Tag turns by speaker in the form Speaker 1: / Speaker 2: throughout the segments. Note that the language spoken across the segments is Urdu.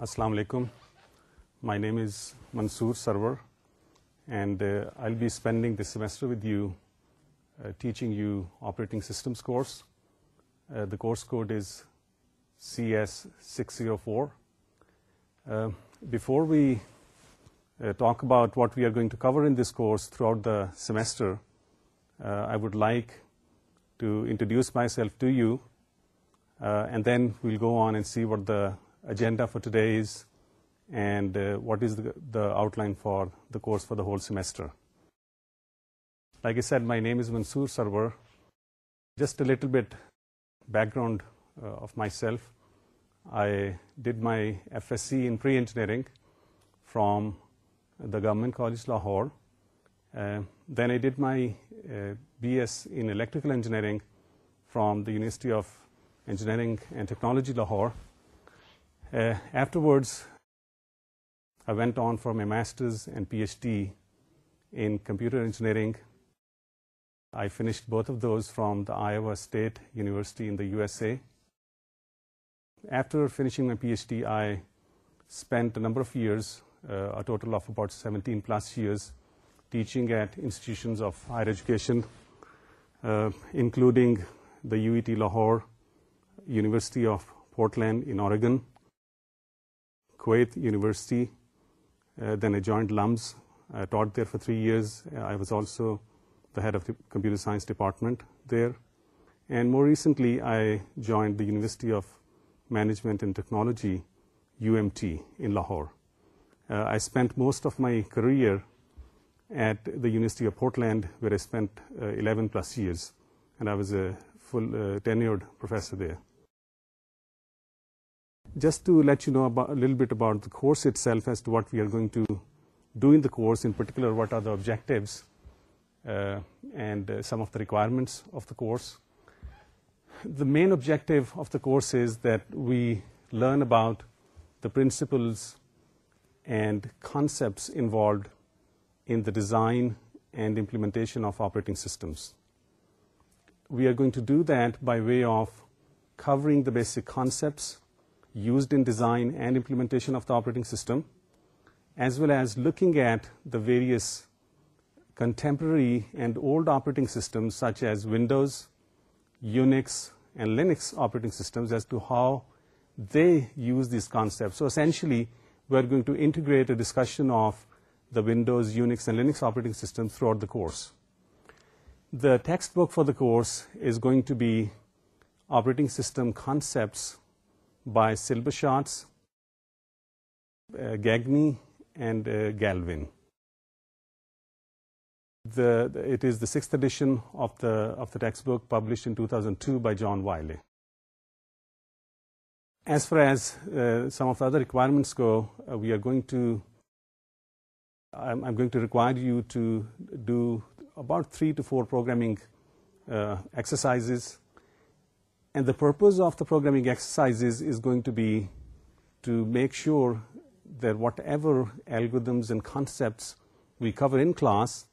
Speaker 1: Assalamu alaikum. My name is Mansoor Sarwar, and uh, I'll be spending this semester with you uh, teaching you operating systems course. Uh, the course code is CS604. Before we talk about what we are going to cover in this course throughout the semester, I would like to introduce myself to you, and then we'll go on and see what the agenda for today is, and uh, what is the outline for the course for the whole semester. Like I said, my name is Mansoor Sarwar. Just a little bit background uh, of myself. I did my FSc in pre-engineering from the Government College Lahore. Uh, then I did my BS in electrical engineering from the University of Engineering and Technology Lahore. Uh, afterwards, I went on for my master's and PhD in computer engineering. I finished both of those from the Iowa State University in the USA. After finishing my PhD, I spent a number of years, uh, a total of about 17 plus years, teaching at institutions of higher education, uh, including the UET Lahore, University of Portland in Oregon, Kuwait University, uh, then I joined LUMS. I taught there for 3 years. I was also the head of the computer science department there. And more recently, I joined the University of Management and Technology, UMT, in Lahore. Uh, I spent most of my career at the University of Portland, where I spent uh, 11 plus years, and I was a full tenured professor there. Just to let you know about, a little bit about the course itself as to what we are going to do in the course, in particular what are the objectives uh, and uh, some of the requirements of the course. The main objective of the course is that we learn about the principles and concepts involved in the design and implementation of operating systems. We are going to do that by way of covering the basic concepts used in design and implementation of the operating system, as well as looking at the various contemporary and old operating systems such as Windows, Unix, and Linux operating systems as to how they use these concepts. So essentially, we're going to integrate a discussion of the Windows, Unix, and Linux operating systems throughout the course. The textbook for the course is going to be Operating System Concepts by Silberschatz, uh, Gagny, and uh, Galvin. It is the 6th edition of the textbook, published in 2002 by John Wiley. As far as uh, some of the other requirements go, I'm going to require you to do about 3 to 4 programming exercises and the purpose of the programming exercises is going to be to make sure that whatever algorithms and concepts we cover in class,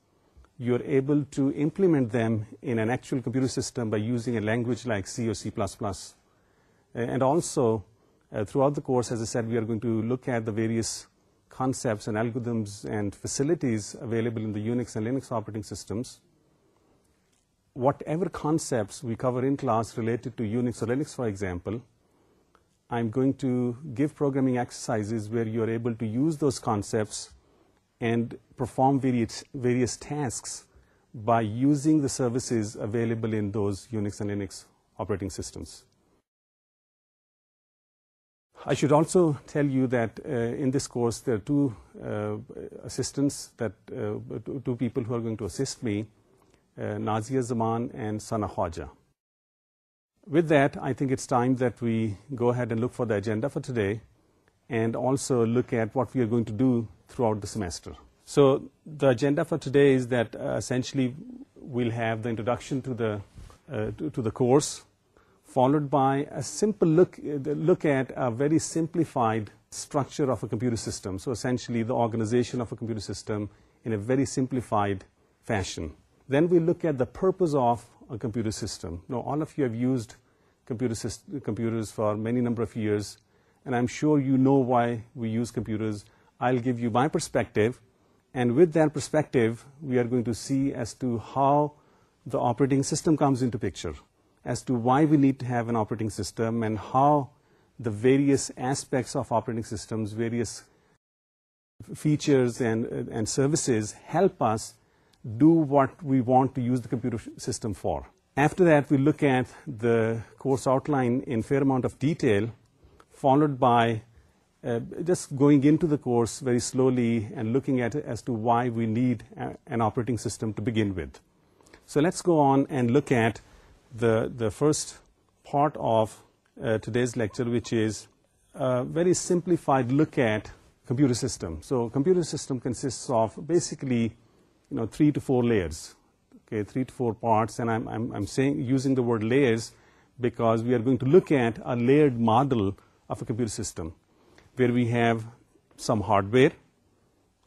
Speaker 1: you're able to implement them in an actual computer system by using a language like C or C++. And also, uh, throughout the course, as I said, we are going to look at the various concepts and algorithms and facilities available in the Unix and Linux operating systems whatever concepts we cover in class related to Unix or Linux, for example, I'm going to give programming exercises where you're able to use those concepts and perform various tasks by using the services available in those Unix and Linux operating systems. I should also tell you that uh, in this course there are uh, uh, two people who are going to assist me uh, Nazia Zaman and Sana Khawaja. With that, I think it's time that we go ahead and look for the agenda for today and also look at what we are going to do throughout the semester. So the agenda for today is that uh, essentially we'll have the introduction to the uh, course, followed by a simple look at a very simplified structure of a computer system. So essentially the organization of a computer system in a very simplified fashion. Then we look at the purpose of a computer system. Now, all of you have used computers for many number of years, and I'm sure you know why we use computers. I'll give you my perspective, and with that perspective, we are going to see as to how the operating system comes into picture, as to why we need to have an operating system and how the various aspects of operating systems, various features and services help us do what we want to use the computer system for. After that, we look at the course outline in fair amount of detail, followed by uh, just going into the course very slowly and looking at it as to why we need an operating system to begin with. So let's go on and look at the first part of uh, today's lecture, which is a very simplified look at computer system. So computer system consists of basically 3 to 4 layers, okay, 3 to 4 parts. And I'm saying, using the word layers, because we are going to look at a layered model of a computer system where we have some hardware,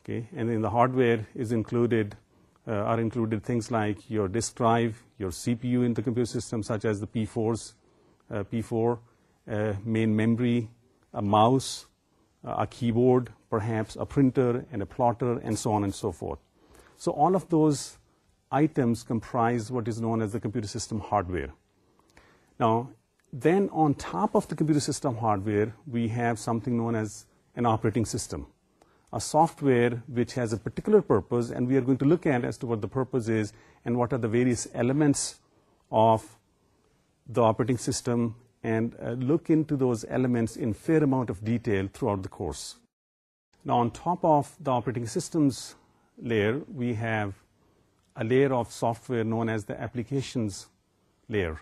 Speaker 1: okay, and in the hardware is included uh, are included things like your disk drive, your CPU in the computer system, such as the P4, uh, uh, main memory, a mouse, a keyboard, perhaps a printer and a plotter, and so on and so forth. So all of those items comprise what is known as the computer system hardware. Now, then on top of the computer system hardware, we have something known as an operating system, a software which has a particular purpose, and we are going to look at as to what the purpose is and what are the various elements of the operating system, and uh, look into those elements in fair amount of detail throughout the course. Now, on top of the operating systems layer, we have a layer of software known as the applications layer.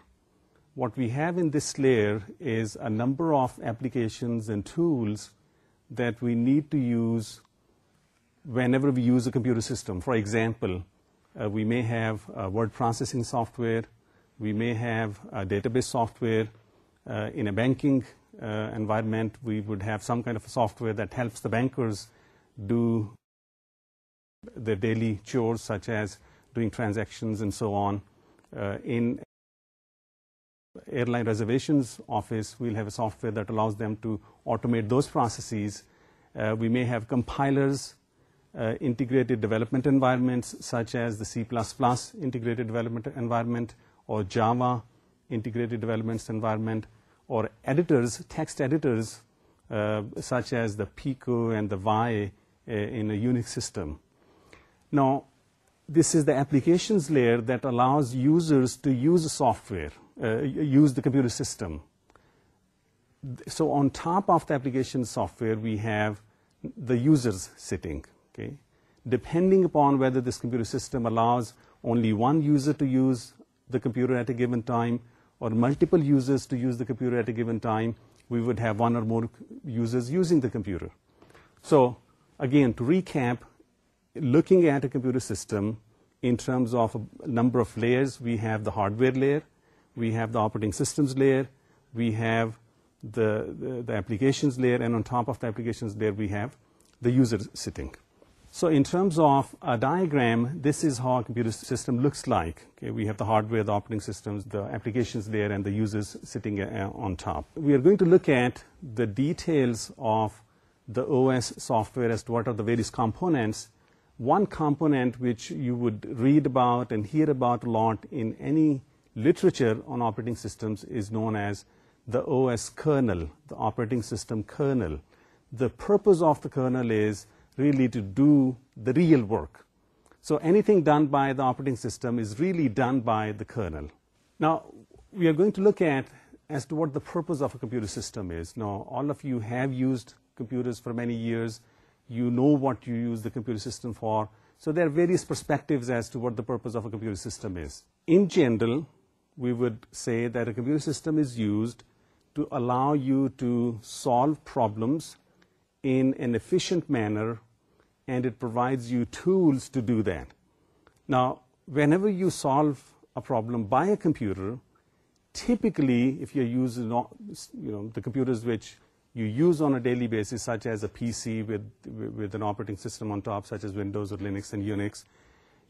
Speaker 1: What we have in this layer is a number of applications and tools that we need to use whenever we use a computer system. For example, uh, we may have uh, word processing software, we may have database software. Uh, in a banking environment, we would have some kind of software that helps the bankers do the daily chores such as doing transactions and so on. Uh, in airline reservations office, we'll have a software that allows them to automate those processes. Uh, we may have compilers, uh, integrated development environments such as the C++ integrated development environment or Java integrated development environment, or editors, text editors such as the Pico and the Vi in a Unix system. Now, this is the applications layer that allows users to use software, uh, use the computer system. So on top of the application software, we have the users sitting, okay? Depending upon whether this computer system allows only one user to use the computer at a given time or multiple users to use the computer at a given time, we would have one or more users using the computer. So again, to recap, looking at a computer system in terms of a number of layers. We have the hardware layer, we have the operating systems layer, we have the applications layer, and on top of the applications layer we have the user sitting. So in terms of a diagram, this is how a computer system looks like. Okay, we have the hardware, the operating systems, the applications layer, and the users sitting uh, on top. We are going to look at the details of the OS software as to what are the various components one component which you would read about and hear about a lot in any literature on operating systems is known as the OS kernel, the operating system kernel. The purpose of the kernel is really to do the real work. So anything done by the operating system is really done by the kernel. Now, we are going to look at as to what the purpose of a computer system is. Now, all of you have used computers for many years you know what you use the computer system for. So there are various perspectives as to what the purpose of a computer system is. In general, we would say that a computer system is used to allow you to solve problems in an efficient manner, and it provides you tools to do that. Now, whenever you solve a problem by a computer, typically, if you use the computers which you use on a daily basis, such as a PC with an operating system on top, such as Windows or Linux and Unix,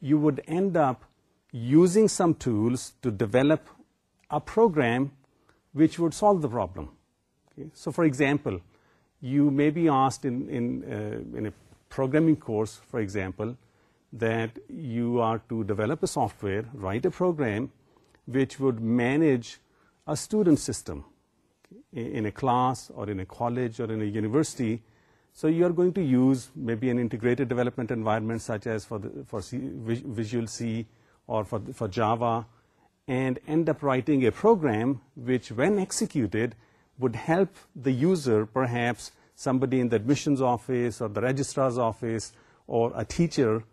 Speaker 1: you would end up using some tools to develop a program which would solve the problem. Okay? So for example, you may be asked in uh, a programming course, for example, that you are to develop a software, write a program which would manage a student system in a class or in a college or in a university. So you are going to use maybe an integrated development environment such as for Visual C or for Java, and end up writing a program which, when executed, would help the user, perhaps somebody in the admissions office or the registrar's office or a teacher,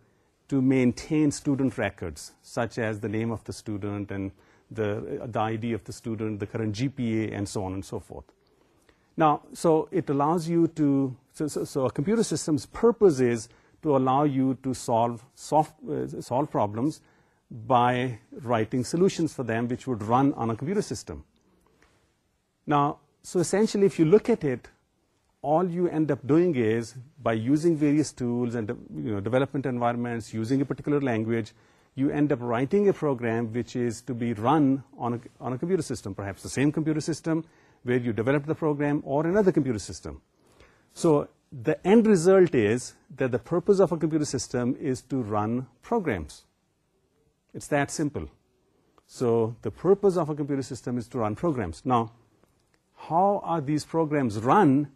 Speaker 1: to maintain student records such as the name of the student and the uh, ID of the student, the current GPA, and so on and so forth. Now, so it allows you to, so a computer system's purpose is to allow you to uh, solve problems by writing solutions for them which would run on a computer system. Now, so essentially if you look at it, all you end up doing is by using various tools and development environments, using a particular language, you end up writing a program which is to be run on a computer system, perhaps the same computer system where you developed the program or another computer system. So the end result is that the purpose of a computer system is to run programs. It's that simple. So the purpose of a computer system is to run programs. Now, how are these programs run?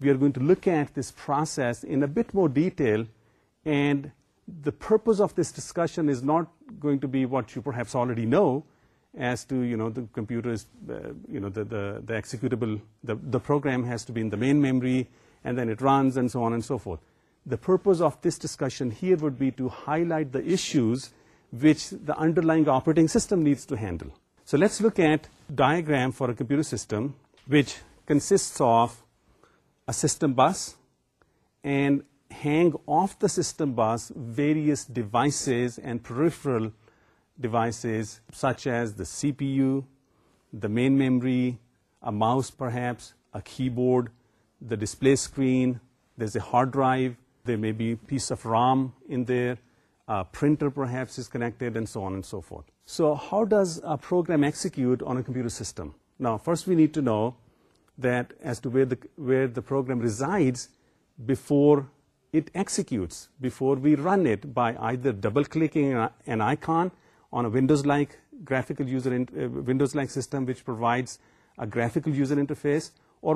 Speaker 1: We are going to look at this process in a bit more detail and the purpose of this discussion is not going to be what you perhaps already know as to, the computers, uh, the executable, the program has to be in the main memory, and then it runs, and so on and so forth. The purpose of this discussion here would be to highlight the issues which the underlying operating system needs to handle. So let's look at a diagram for a computer system which consists of a system bus and hang off the system bus various devices and peripheral devices such as the CPU, the main memory, a mouse perhaps, a keyboard, the display screen, there's a hard drive, there may be a piece of RAM in there, a printer perhaps is connected, and so on and so forth. So how does a program execute on a computer system? Now first we need to know that as to where the program resides before double کلکنڈوزم و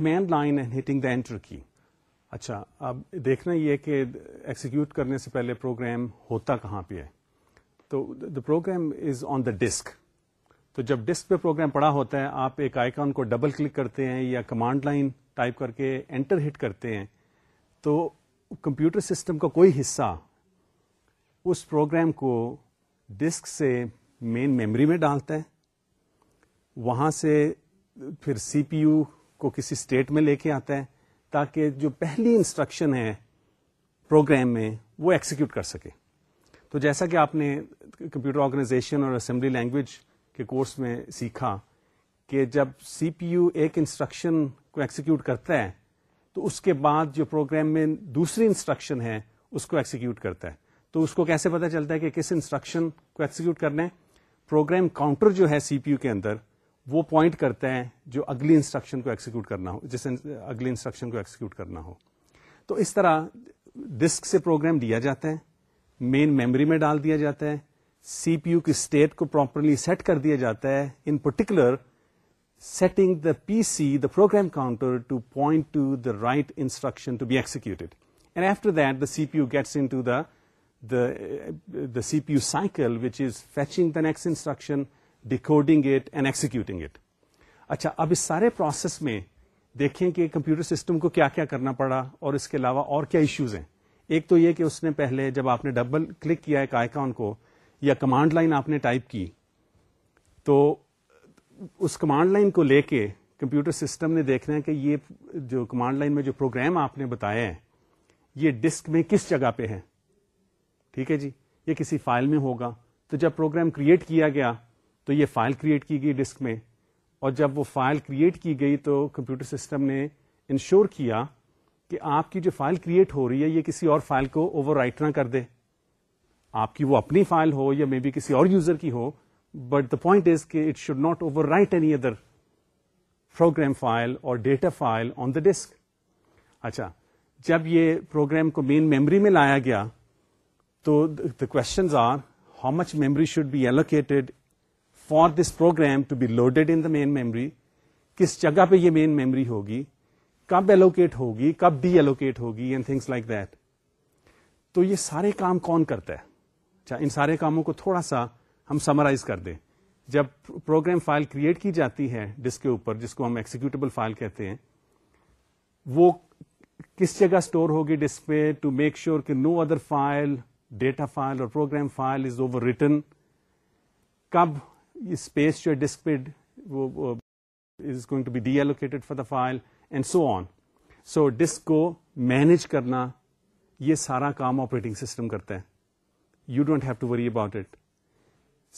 Speaker 1: گرافکل اور اچھا اب دیکھنا یہ کہ ایکسیکیوٹ کرنے سے پہلے پروگرام ہوتا کہاں پہ تو دا پروگرام تو جب ڈسک پہ پروگرام پڑا ہوتا ہے آپ ایک آئی کان کو ڈبل کلک کرتے ہیں یا کمانڈ لائن ٹائپ کر کے انٹر ہٹ کرتے ہیں تو کمپیوٹر سسٹم کا کوئی حصہ اس پروگرام کو ڈسک سے مین میموری میں ڈالتا ہے وہاں سے پھر سی پی یو کو کسی اسٹیٹ میں لے کے آتا ہے تاکہ جو پہلی انسٹرکشن ہے پروگرام میں وہ ایکسیکیوٹ کر سکے تو جیسا کہ آپ نے کمپیوٹر آرگنائزیشن اور اسمبلی لینگویج کے کورس میں سیکھا کہ جب سی پی یو ایک انسٹرکشن کو ایکسیکیوٹ کرتا ہے تو اس کے بعد جو پروگرام میں دوسری انسٹرکشن ہے اس کو ایکسیکیوٹ کرتا ہے تو اس کو کیسے پتا چلتا ہے کہ کس انسٹرکشن کو ایکسیکیوٹ کرنا ہے پروگرام کاؤنٹر جو ہے سی پی یو کے اندر وہ پوائنٹ کرتا ہے جو اگلی انسٹرکشن کو ایکسیکیوٹ کرنا ہو جس اگلی انسٹرکشن کو ایکسیکیوٹ کرنا ہو تو اس طرح ڈسک سے پروگرام دیا جاتا ہے مین میموری میں ڈال دیا جاتا ہے سی پی یو کی اسٹیٹ کو پراپرلی سیٹ کر دیا جاتا ہے in particular setting the PC, the program counter, to point to the right instruction to be executed. And after that, the CPU gets into the, the, the CPU cycle, which is fetching the next instruction, decoding it, and executing it. اچھا اب اس سارے پروسیس میں دیکھیں کہ کمپیوٹر سسٹم کو کیا کیا کرنا پڑا اور اس کے علاوہ اور کیا ایشوز ہیں ایک تو یہ کہ اس نے پہلے جب آپ نے ڈبل کلک کیا ایک آئیکن کو یا کمانڈ لائن آپ نے ٹائپ کی تو اس کمانڈ لائن کو لے کے کمپیوٹر سسٹم نے دیکھنا ہے کہ یہ جو کمانڈ لائن میں جو پروگرام آپ نے بتایا ہے یہ ڈسک میں کس جگہ پہ ہے ٹھیک ہے جی یہ کسی فائل میں ہوگا تو جب پروگرام کریٹ کیا گیا تو یہ فائل کریٹ کی گئی ڈسک میں اور جب وہ فائل کریٹ کی گئی تو کمپیوٹر سسٹم نے انشور کیا کہ آپ کی جو فائل کریٹ ہو رہی ہے یہ کسی اور فائل کو اوور رائٹ نہ کر دے آپ کی وہ اپنی فائل ہو یا مے بی کسی اور یوزر کی ہو بٹ دا پوائنٹ از کہ it should not overwrite any other program file اور data file on the disk اچھا جب یہ پروگرام کو مین میمری میں لایا گیا تو the questions are how much memory should be allocated for this program to be loaded in the main memory کس جگہ پہ یہ مین میموری ہوگی کب ایلوکیٹ ہوگی کب ڈی ایلوکیٹ ہوگی اینڈ تھنگس لائک دیٹ تو یہ سارے کام کون کرتا ہے اچھا ان سارے کاموں کو تھوڑا سا ہم سمرائز کر دیں جب پروگرام فائل کریٹ کی جاتی ہے ڈسک کے اوپر جس کو ہم ایکسیکیوٹیبل فائل کہتے ہیں وہ کس جگہ اسٹور ہوگی ڈسک پہ ٹو میک شیور کہ no other file data file اور program file is overwritten کب اسپیس جو ہے ڈسک پہ وہ is going to be deallocated for the file and so on so disk کو مینج کرنا یہ سارا کام آپریٹنگ سسٹم کرتا ہے you don't have to worry about it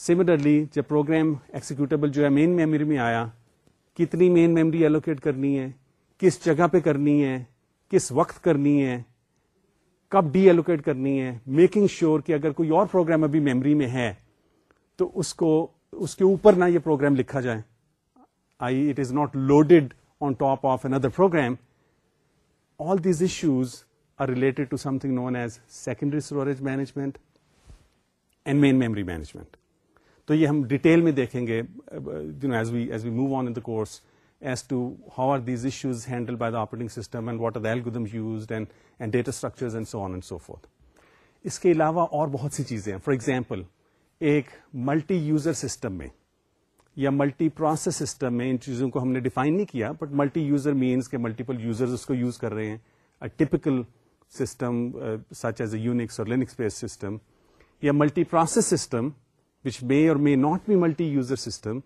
Speaker 1: similarly جب پروگرام ایکسیکیوٹیبل جو ہے مین میموری میں آیا کتنی مین میموری ایلوکیٹ کرنی ہے کس جگہ پہ کرنی ہے کس وقت کرنی ہے کب ڈی ایلوکیٹ کرنی ہے میکنگ شیور sure کہ اگر کوئی اور پروگرام ابھی میمری میں ہے تو اس کو اس کے اوپر نہ یہ پروگرام لکھا جائے I it is not loaded on top of an other program all these issues are related to something known as secondary storage management and main memory management تو یہ ہم ڈیٹیل میں دیکھیں گے as as as we we move on on the the the course to how are are these issues handled by operating system and and and and and what algorithm used data so so fourth اس کے علاوہ اور بہت سی چیزیں ہیں فار ایگزامپل ایک ملٹی یوزر سسٹم میں یا ملٹی پروسیس سسٹم میں ان چیزوں کو ہم نے ڈیفائن نہیں کیا بٹ ملٹی یوزر مینس کے ملٹیپل یوزر اس کو یوز کر رہے ہیں typical system such as a Unix اور لینکس بیس سسٹم یا multi process system which may or may not be multi user system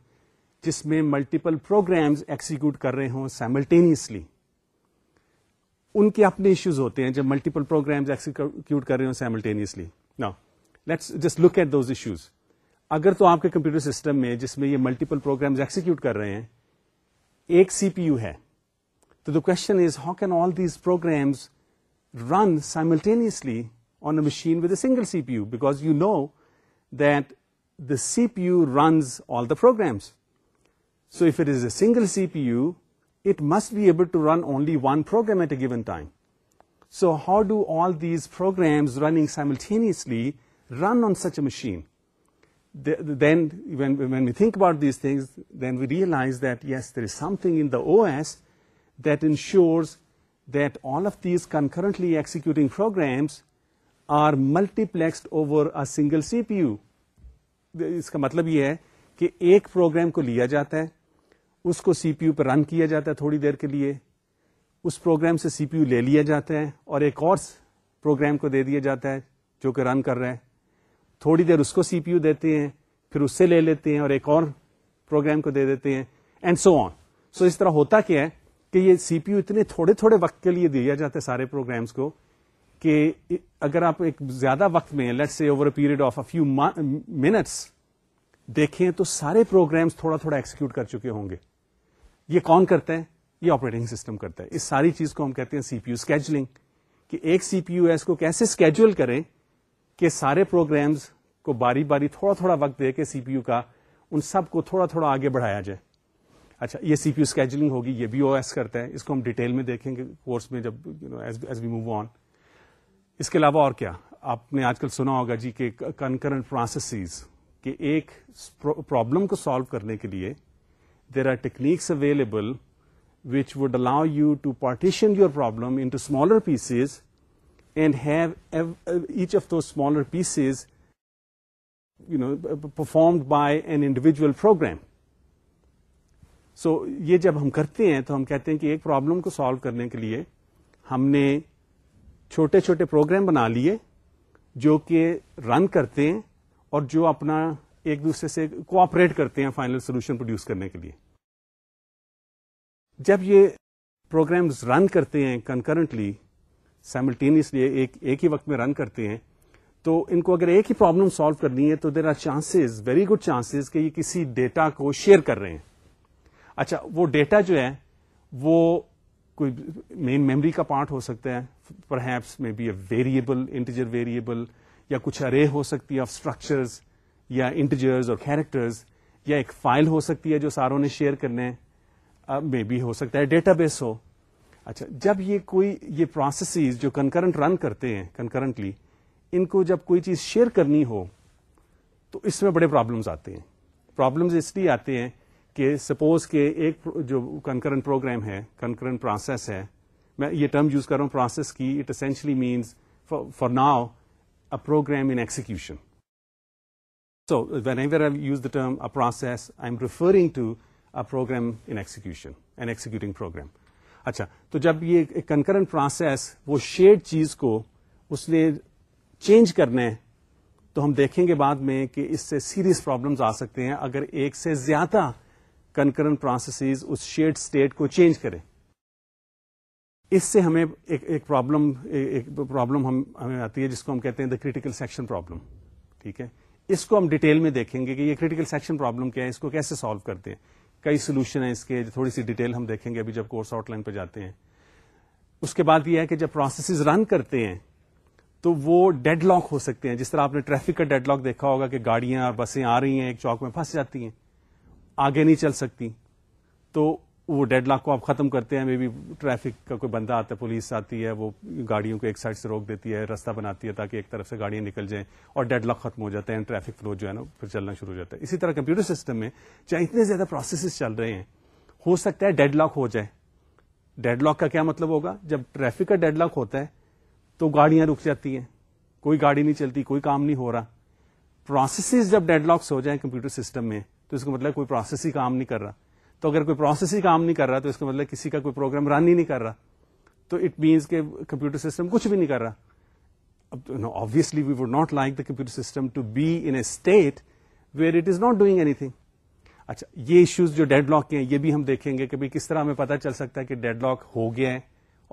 Speaker 1: جس میں ملٹیپل پروگرامز ایکسیکیوٹ کر رہے ہوں سائملٹینیسلی ان کے اپنے ایشوز ہوتے ہیں جب ملٹیپل پروگرام کر رہے ہوں سائملٹینیسلی نا let's just look at those issues اگر تو آپ کے کمپیوٹر سسٹم میں جس میں یہ ملٹیپل پروگرام ایکسیکیوٹ کر رہے ہیں ایک سی پی یو ہے تو the question is how can all these programs run simultaneously on a machine with a single C P U because you know that the CPU runs all the programs. So if it is a single CPU, it must be able to run only one program at a given time. So how do all these programs running simultaneously run on such a machine? Then when we think about these things, then we realize that yes, there is something in the OS that ensures that all of these concurrently executing programs are multiplexed over a single CPU. اس کا مطلب یہ ہے کہ ایک پروگرام کو لیا جاتا ہے اس کو سی پی یو پہ رن کیا جاتا ہے تھوڑی دیر کے لیے اس پروگرام سے سی پی یو لے لیا جاتا ہے اور ایک اور پروگرام کو دے دیا جاتا ہے جو کہ رن کر رہا ہے تھوڑی دیر اس کو سی پی یو دیتے ہیں پھر اس سے لے لیتے ہیں اور ایک اور پروگرام کو دے دیتے ہیں اینڈ سو آن سو اس طرح ہوتا کیا ہے کہ یہ سی پی یو اتنے تھوڑے تھوڑے وقت کے لیے دیا جاتا ہے سارے پروگرامس کو کہ اگر آپ ایک زیادہ وقت میں let over a period of a few minutes دیکھیں تو سارے پروگرامس تھوڑا تھوڑا ایکسیکیوٹ کر چکے ہوں گے یہ کون کرتا ہے یہ آپریٹنگ سسٹم کرتا ہے اس ساری چیز کو ہم کہتے ہیں سی پی یو اسکیجلنگ کہ ایک سی پی یو ایس کو کیسے اسکیجل کریں کہ سارے پروگرامس کو باری باری تھوڑا تھوڑا وقت دے کے سی پی یو کا ان سب کو تھوڑا تھوڑا آگے بڑھایا جائے اچھا یہ سی پی یو اسکیجلنگ ہوگی یہ بھی او ایس کرتا ہے اس کو ہم ڈیٹیل میں دیکھیں گے کورس میں جب you know as we move on اس کے علاوہ اور کیا آپ نے آج کل سنا ہوگا جی کہ کنکرنٹ پروسیسز کہ ایک پرابلم کو سالو کرنے کے لیے there are techniques available which would allow you to partition your problem into smaller pieces and have each of two smaller pieces you know performed by an individual program so یہ جب ہم کرتے ہیں تو ہم کہتے ہیں کہ ایک پرابلم کو سالو کرنے کے لیے ہم نے چھوٹے چھوٹے پروگرام بنا لیے جو کہ رن کرتے ہیں اور جو اپنا ایک دوسرے سے کوآپریٹ کرتے ہیں فائنل سولوشن پروڈیوس کرنے کے لیے جب یہ پروگرامز رن کرتے ہیں کنکرنٹلی سائملٹینیسلی ایک ایک ہی وقت میں رن کرتے ہیں تو ان کو اگر ایک ہی پرابلم سالو کرنی ہے تو there are chances very good chances کہ یہ کسی ڈیٹا کو شیئر کر رہے ہیں اچھا وہ ڈیٹا جو ہے وہ کوئی مین میموری کا پارٹ ہو سکتا ہے پر perhaps may be a variable integer variable یا کچھ ارے ہو سکتی ہے آف اسٹرکچرز یا انٹیجرز اور کیریکٹرز یا ایک فائل ہو سکتی ہے جو ساروں نے شیئر کرنے میں بھی ہو سکتا ہے ڈیٹا بیس ہو اچھا جب یہ کوئی یہ پروسیسز جو کنکرنٹ رن کرتے ہیں کنکرنٹلی ان کو جب کوئی چیز شیئر کرنی ہو تو اس میں بڑے پرابلمس آتے ہیں پرابلمز اس لیے آتے ہیں کہ سپوز کے ایک جو کنکرنٹ پروگرام ہے کنکرنٹ پروسیس ہے میں یہ ٹرم یوز کر رہا ہوں پروسیس کی it essentially means for now a program in execution so when I use the term process am referring to a program in execution and executing program اچھا تو جب یہ کنکرنٹ پروسیس وہ شیڈ چیز کو اس نے چینج کرنا ہے تو ہم دیکھیں گے بعد میں کہ اس سے سیریس پرابلمز آ سکتے ہیں اگر ایک سے زیادہ کنکرنٹ پروسیسز اس شیڈ اسٹیٹ کو چینج کریں اس سے ہمیں ایک پرابلم پرابلم ہمیں آتی ہے جس کو ہم کہتے ہیں دا کریٹیکل سیکشن پرابلم ٹھیک ہے اس کو ہم ڈیٹیل میں دیکھیں گے کہ یہ کریٹیکل سیکشن پرابلم کیا ہے اس کو کیسے سالو کرتے ہیں کئی سولوشن ہیں اس کے تھوڑی سی ڈیٹیل ہم دیکھیں گے ابھی جب کورس آؤٹ لائن پہ جاتے ہیں اس کے بعد یہ ہے کہ جب پروسیسز رن کرتے ہیں تو وہ ڈیڈ لاک ہو سکتے ہیں جس طرح آپ نے ٹریفک کا ڈیڈ لاک دیکھا ہوگا کہ گاڑیاں اور بسیں آ رہی ہیں ایک چوک میں پھنس جاتی ہیں آگے نہیں چل سکتی تو وہ ڈیڈ لاک کو آپ ختم کرتے ہیں مے بی ٹریفک کا کوئی بندہ آتا ہے پولیس آتی ہے وہ گاڑیوں کو ایک سائڈ سے روک دیتی ہے راستہ بناتی ہے تاکہ ایک طرف سے گاڑیاں نکل جائیں اور ڈیڈ لاک ختم ہو جاتا ہے ٹریفک فلو جو ہے نا پھر چلنا شروع ہو جاتا ہے اسی طرح کمپیوٹر سسٹم میں چاہے اتنے زیادہ پروسیسز چل رہے ہیں ہو سکتا ہے ڈیڈ لاک ہو جائے ڈیڈ لاک کا کیا مطلب ہوگا جب ٹریفک کا ڈیڈ لاک ہوتا ہے تو گاڑیاں رک جاتی ہیں کوئی گاڑی نہیں چلتی کوئی کام نہیں ہو رہا پروسیسز جب ڈیڈ لاکس ہو جائیں کمپیوٹر سسٹم میں تو اس کا مطلب کوئی پروسیس ہی کام نہیں کر رہا تو اگر کوئی پروسیس ہی کام نہیں کر رہا تو اس کا مطلب کسی کا کوئی پروگرام رن ہی نہیں کر رہا تو اٹ مینس کہ کمپیوٹر سسٹم کچھ بھی نہیں کر رہا obviously we would not like the computer system to be in a state where it is not doing anything اچھا یہ ایشوز جو ڈیڈ لاک کے ہیں یہ بھی ہم دیکھیں گے کہ بھائی کس طرح ہمیں پتہ چل سکتا ہے کہ ڈیڈ لاک ہو گیا ہے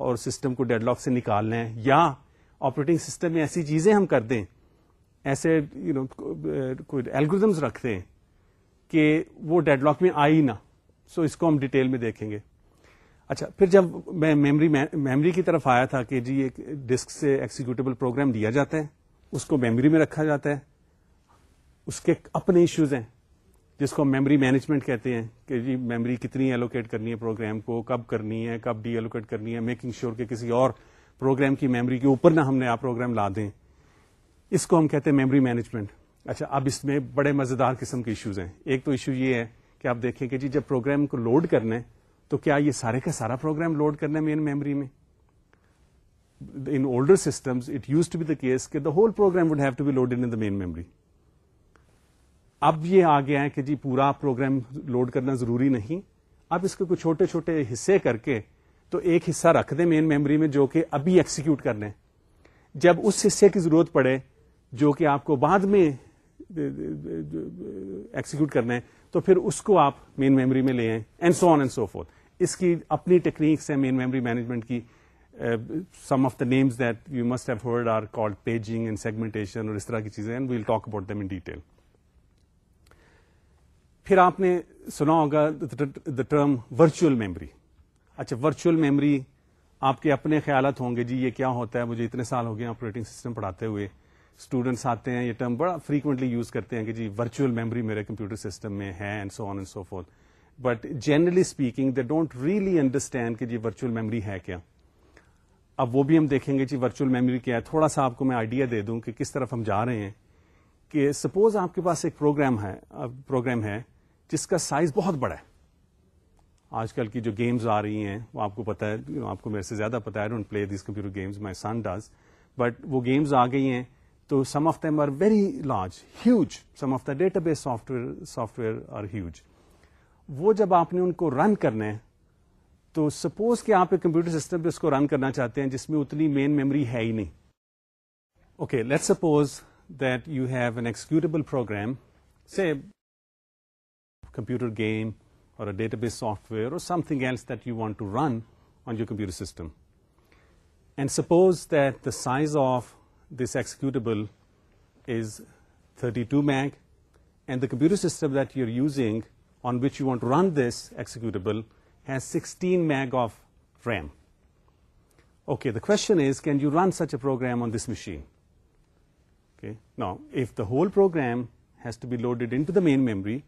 Speaker 1: اور سسٹم کو ڈیڈ لاک سے نکالنا ہے یا آپریٹنگ سسٹم میں ایسی چیزیں ہم کر دیں ایسے یو نو کوئی الگوریزمز رکھ دیں کہ وہ ڈیڈ لاک میں آئی نہ سو so اس کو ہم ڈیٹیل میں دیکھیں گے اچھا پھر جب میں میمری میمری کی طرف آیا تھا کہ جی ایک ڈسک سے ایکسیکیوٹیبل پروگرام دیا جاتا ہے اس کو میمری میں رکھا جاتا ہے اس کے اپنے ایشوز ہیں جس کو میموری میمری مینجمنٹ کہتے ہیں کہ جی میمری کتنی ایلوکیٹ کرنی ہے پروگرام کو کب کرنی ہے کب ڈی ایلوکیٹ کرنی ہے میکنگ شیور کہ کسی اور پروگرام کی میمری کے اوپر نہ ہم نے آپ پروگرام لا دیں اس کو ہم کہتے ہیں میمری مینجمنٹ اچھا اب اس میں بڑے مزیدار قسم کے ایشوز ہیں ایک تو ایشو یہ ہے کہ آپ دیکھیں کہ جی جب پروگرام کو لوڈ کرنا ہے تو کیا یہ سارے کا سارا پروگرام لوڈ کرنا ہے مین میموری میں in older it used to be the the case کہ whole program would have to be load main memory اب یہ آ گیا ہے کہ جی پورا پروگرام لوڈ کرنا ضروری نہیں اب اس کو کچھ چھوٹے چھوٹے حصے کر کے تو ایک حصہ رکھ دیں مین میموری میں جو کہ ابھی ایکسیکیوٹ کر لیں جب اس حصے کی ضرورت پڑے جو کہ آپ کو بعد میں ایکسیکیوٹ کرنا ہے تو پھر اس کو آپ مین میموری میں لے آئیں and so on and so forth اس کی اپنی ٹیکنیکس ہیں مین میموری مینجمنٹ کی some of the names that you must have heard are paging and segmentation اور اس طرح کی چیزیں we'll talk about them in detail پھر آپ نے سنا ہوگا دا ٹرم ورچوئل میموری اچھا ورچوئل میموری آپ کے اپنے خیالات ہوں گے جی یہ کیا ہوتا ہے مجھے اتنے سال ہو گئے آپریٹنگ سسٹم پڑھاتے ہوئے اسٹوڈینٹس آتے ہیں یہ ٹرم بڑا فریکوینٹلی یوز کرتے ہیں کہ جی ورچوئل میموری میرے کمپیوٹر سسٹم میں ہے and and so so on forth but generally speaking they don't really understand کہ جی ورچوئل میموری ہے کیا اب وہ بھی ہم دیکھیں گے جی ورچوئل میموری کیا ہے تھوڑا سا آپ کو میں آئیڈیا دے دوں کہ کس طرف ہم جا رہے ہیں کہ سپوز آپ کے پاس ایک پروگرام ہے پروگرام ہے جس کا سائز بہت بڑا ہے آج کل کی جو گیمز آ رہی ہیں وہ آپ کو پتا ہے آپ کو میرے سے زیادہ پتا ہے don't play these computer games my son does but وہ گیمز آ گئی ہیں تو some of them are very large huge some of the database software software are huge وہ جب آپ نے ان کو رن کرنا ہے تو سپوز کہ آپ ایک کمپیوٹر سسٹم پہ اس کو رن کرنا چاہتے ہیں جس میں اتنی مین میموری ہے ہی نہیں okay let suppose that you have an executable program say computer game or database software or something else that you want to run on your computer system and suppose that the size of this executable is thirty two meg and the computer system that you are using on which you want to run this executable has sixteen meg of RAM okay the question is can you run such a gram on this machine whole program has to be loaded into the main memory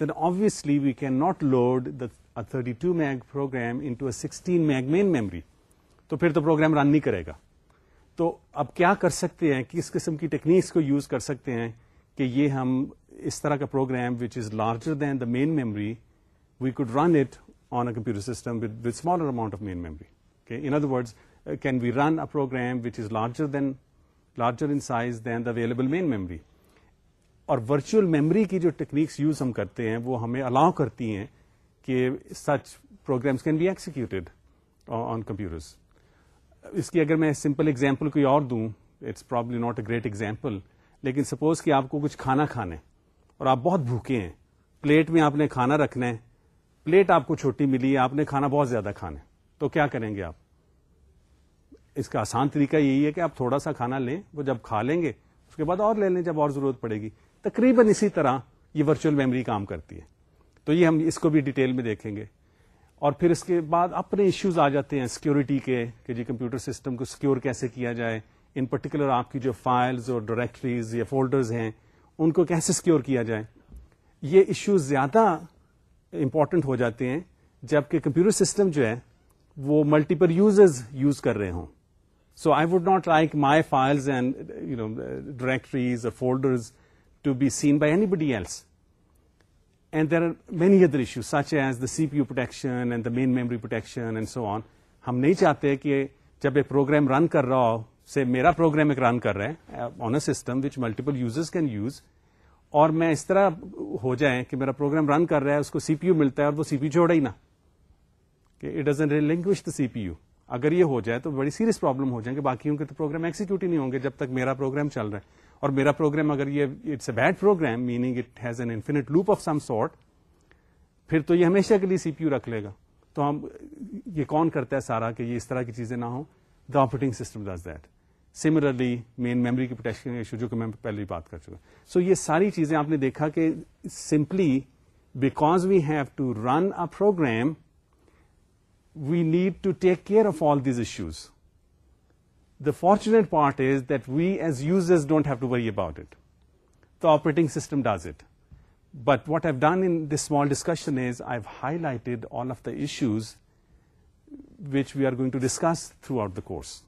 Speaker 1: then obviously we can not load two meg program into a sixteen meg main memory تو پھر تو پروگرام رن نہیں کرے گا تو اب کیا کر سکتے ہیں کس قسم کی ٹیکنیکس کو یوز کر سکتے ہیں کہ یہ ہم اس طرح کا program which is larger than the main memory we could run it on a computer computer smaller amount of main memory in other word can we run a program which is larger than larger in size than the available main memory اور ورچوئل میموری کی جو ٹیکنیکس یوز ہم کرتے ہیں وہ ہمیں الاؤ کرتی ہیں کہ such programs can be executed on computers اس کی اگر میں سمپل اگزامپل کوئی اور دوں it's probably not a great example لیکن سپوز کہ آپ کو کچھ کھانا کھانا اور آپ بہت بھوکے ہیں پلیٹ میں آپ نے کھانا رکھنا ہے پلیٹ آپ کو چھوٹی ملی ہے آپ نے کھانا بہت زیادہ کھانا ہے تو کیا کریں گے آپ اس کا آسان طریقہ یہی ہے کہ آپ تھوڑا سا کھانا لیں وہ جب کھا لیں گے اس کے بعد اور لے لیں جب اور ضرورت پڑے گی تقریباً اسی طرح یہ ورچوئل میموری کام کرتی ہے تو یہ ہم اس کو بھی ڈیٹیل میں دیکھیں گے اور پھر اس کے بعد اپنے ایشوز آ جاتے ہیں سیکیورٹی کے کہ جی کمپیوٹر سسٹم کو سیکیور کیسے کیا جائے ان پرٹیکولر آپ کی جو فائلز اور ڈائریکٹریز یا فولڈرز ہیں ان کو کیسے سیکیور کیا جائے یہ ایشوز زیادہ امپورٹنٹ ہو جاتے ہیں جبکہ کمپیوٹر سسٹم جو ہے وہ ملٹیپل یوزرز یوز کر رہے ہوں so I would not like my files and you know directories folders to be seen by anybody else other issue such as the C P U protection and the main memory protection ہم نہیں چاہتے کہ جب ایک پروگرام رن کر رہا ہو میرا پروگرام ایک رن کر رہا ہے a system which multiple users can use اور میں اس طرح ہو جائیں کہ میرا پروگرام رن کر رہا ہے اس کو سی پی یو ملتا ہے اور وہ سی پی یو ہی نا کہ it does in the C P U اگر یہ ہو جائے تو بڑی سیریس پرابلم ہو جائیں گے باقیوں کے تو پروگرام ایکسیکیوٹ ہی نہیں ہوں گے جب تک میرا پروگرام چل رہا ہے اور میرا پروگرام اگر یہ it's a bad program meaning it has an infinite loop of some sort پھر تو یہ ہمیشہ کے لیے سی پی یو رکھ لے گا تو ہم یہ کون کرتا ہے سارا کہ یہ اس طرح کی چیزیں نہ ہوں the operating system does that similarly main memory کی پروٹیکشن ایشو جو کہ میں پہلے بھی بات کر چکا سو یہ ساری چیزیں آپ نے دیکھا کہ simply because we have to run a program we need to take care of all these issues fortunate part is that we as use as don't have to worry about it the operating system does it but what have done this small discussion is I highlight all of the issues which we are going to discuss throughout the course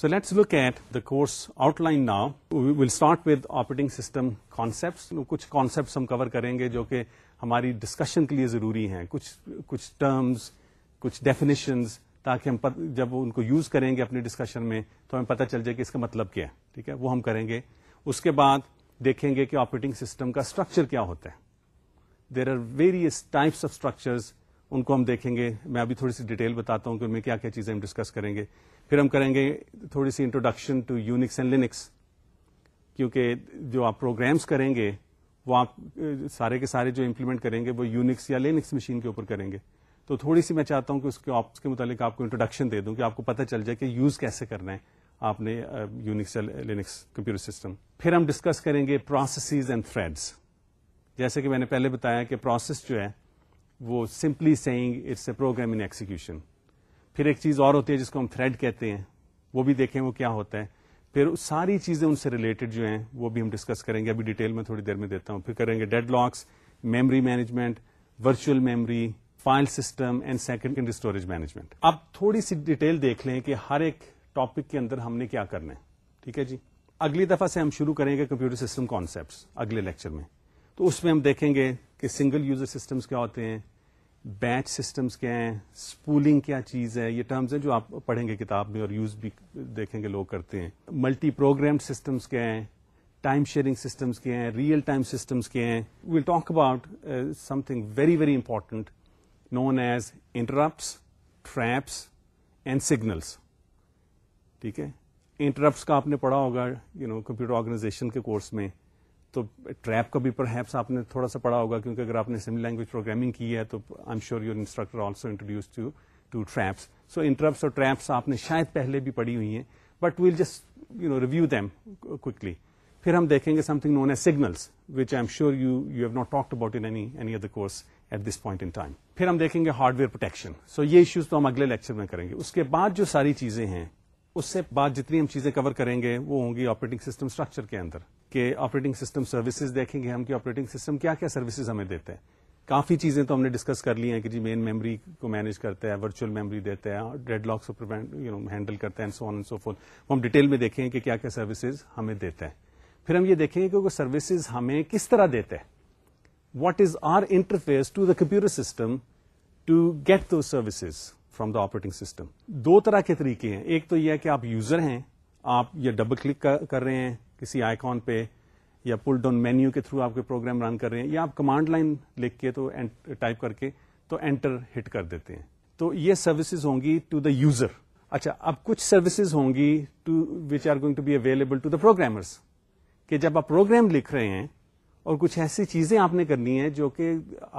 Speaker 1: so let look at the course outline now will start with operating system concept کچھ کانسپٹ ہم کور کریں گے جو کہ ہماری ڈسکشن کے لیے ضروری ہیں کچھ ٹرمس کچھ ڈیفینیشنز تاکہ ہم جب ان کو یوز کریں گے اپنے ڈسکشن میں تو ہمیں پتہ چل جائے کہ اس کا مطلب کیا ہے ٹھیک ہے وہ ہم کریں گے اس کے بعد دیکھیں گے کہ آپریٹنگ سسٹم کا اسٹرکچر کیا ہوتا ہے there are various types of structures ان کو ہم دیکھیں گے میں ابھی تھوڑی سی ڈیٹیل بتاتا ہوں کہ ان میں کیا کیا چیزیں ہم ڈسکس کریں گے پھر ہم کریں گے تھوڑی سی introduction to Unix and Linux کیونکہ جو آپ پروگرامس کریں گے وہ آپ سارے کے سارے جو امپلیمنٹ کریں گے وہ یونکس یا لینکس مشین کے اوپر کریں گے تو تھوڑی سی میں چاہتا ہوں کہ اس کے آپس کے متعلق آپ کو انٹروڈکشن دے دوں کہ آپ کو پتہ چل جائے کہ یوز کیسے کرنا ہے آپ نے یونکس لینکس کمپیوٹر سسٹم پھر ہم ڈسکس کریں گے پروسیسز اینڈ تھریڈس جیسے کہ میں نے پہلے بتایا کہ پروسیس جو ہے وہ simply saying it's a program in execution پھر ایک چیز اور ہوتی ہے جس کو ہم تھریڈ کہتے ہیں وہ بھی دیکھیں وہ کیا ہوتا ہے پھر ساری چیزیں ان سے ریلیٹڈ جو ہیں وہ بھی ہم ڈسکس کریں گے ابھی ڈیٹیل میں تھوڑی دیر میں دیتا ہوں پھر کریں گے deadlocks memory management virtual memory file system and second storage management آپ تھوڑی سی ڈیٹیل دیکھ لیں کہ ہر ایک ٹاپک کے اندر ہم نے کیا کرنا ہے ٹھیک ہے جی اگلی دفعہ سے ہم شروع کریں گے کمپیوٹر سسٹم کانسپٹ اگلے لیکچر میں تو اس میں ہم دیکھیں گے کہ سنگل یوزر سسٹمس کیا ہوتے ہیں بیچ سسٹمس کیا ہیں اسپولنگ کیا چیز ہے یہ ٹرمز ہیں جو آپ پڑھیں گے کتاب میں اور یوز بھی دیکھیں گے لوگ کرتے ہیں ملٹی پروگرام سسٹمس کیا ہیں ٹائم شیئرنگ سسٹمس کیا ہیں ریئل ٹائم سسٹمس کیا ہیں talk about something very very important known as interrupts traps and signals ٹھیک ہے انٹرپٹس کا آپ نے پڑھا ہوگا یو نو کمپیوٹر آرگنائزیشن کے کورس میں تو ٹریپ کا بھی پر ہیپس آپ نے تھوڑا سا پڑھا ہوگا کیونکہ اگر آپ نے سملی لینگویج پروگرامنگ کی ہے تو I'm sure your instructor also introduced to to traps so interrupts اور ٹریپس آپ نے شاید پہلے بھی پڑھی ہوئی ہیں but well just you know review them quickly پھر ہم دیکھیں گے something known as signals which I am sure you you have not talk about any other course at this point in time پھر ہم دیکھیں گے ہارڈ ویئر پروٹیکشن سو یہ ایشوز تو ہم اگلے لیکچر میں کریں گے اس کے بعد جو ساری چیزیں ہیں اس سے بعد جتنی ہم چیزیں کور کریں گے وہ ہوں گی آپریٹنگ سسٹم اسٹرکچر کے اندر کہ آپریٹنگ سسٹم سروسز دیکھیں گے ہم کہ آپریٹنگ سسٹم کیا کیا سروسز ہمیں دیتے ہیں کافی چیزیں تو ہم نے ڈسکس کر لی ہیں کہ جی مین میموری کو مینیج کرتے ہیں ورچوئل میموری دیتے ہیں ڈیڈ لاکس ہینڈل کرتے ہیں ہم ڈیٹیل میں دیکھیں کہ کیا کیا سروسز ہمیں دیتے ہیں پھر ہم یہ دیکھیں گے کہ وہ سروسز ہمیں کس طرح دیتے ہیں what is our interface to the computer system to get the services from the operating system دو طرح کے طریقے ہیں ایک تو یہ ہے کہ آپ یوزر ہیں آپ یہ ڈبل کلک کر رہے ہیں کسی آئی پہ یا پل ڈاؤن مینیو کے تھرو آپ کے پروگرام رن کر رہے ہیں یا آپ کمانڈ لائن لکھ کے تو ٹائپ کر کے تو انٹر ہٹ کر دیتے ہیں تو یہ سروسز ہوں گی ٹو دا یوزر اچھا اب کچھ سروسز ہوں گی to which are going to be available to the programmers کہ جب آپ پروگرام لکھ رہے ہیں اور کچھ ایسی چیزیں آپ نے کرنی ہے جو کہ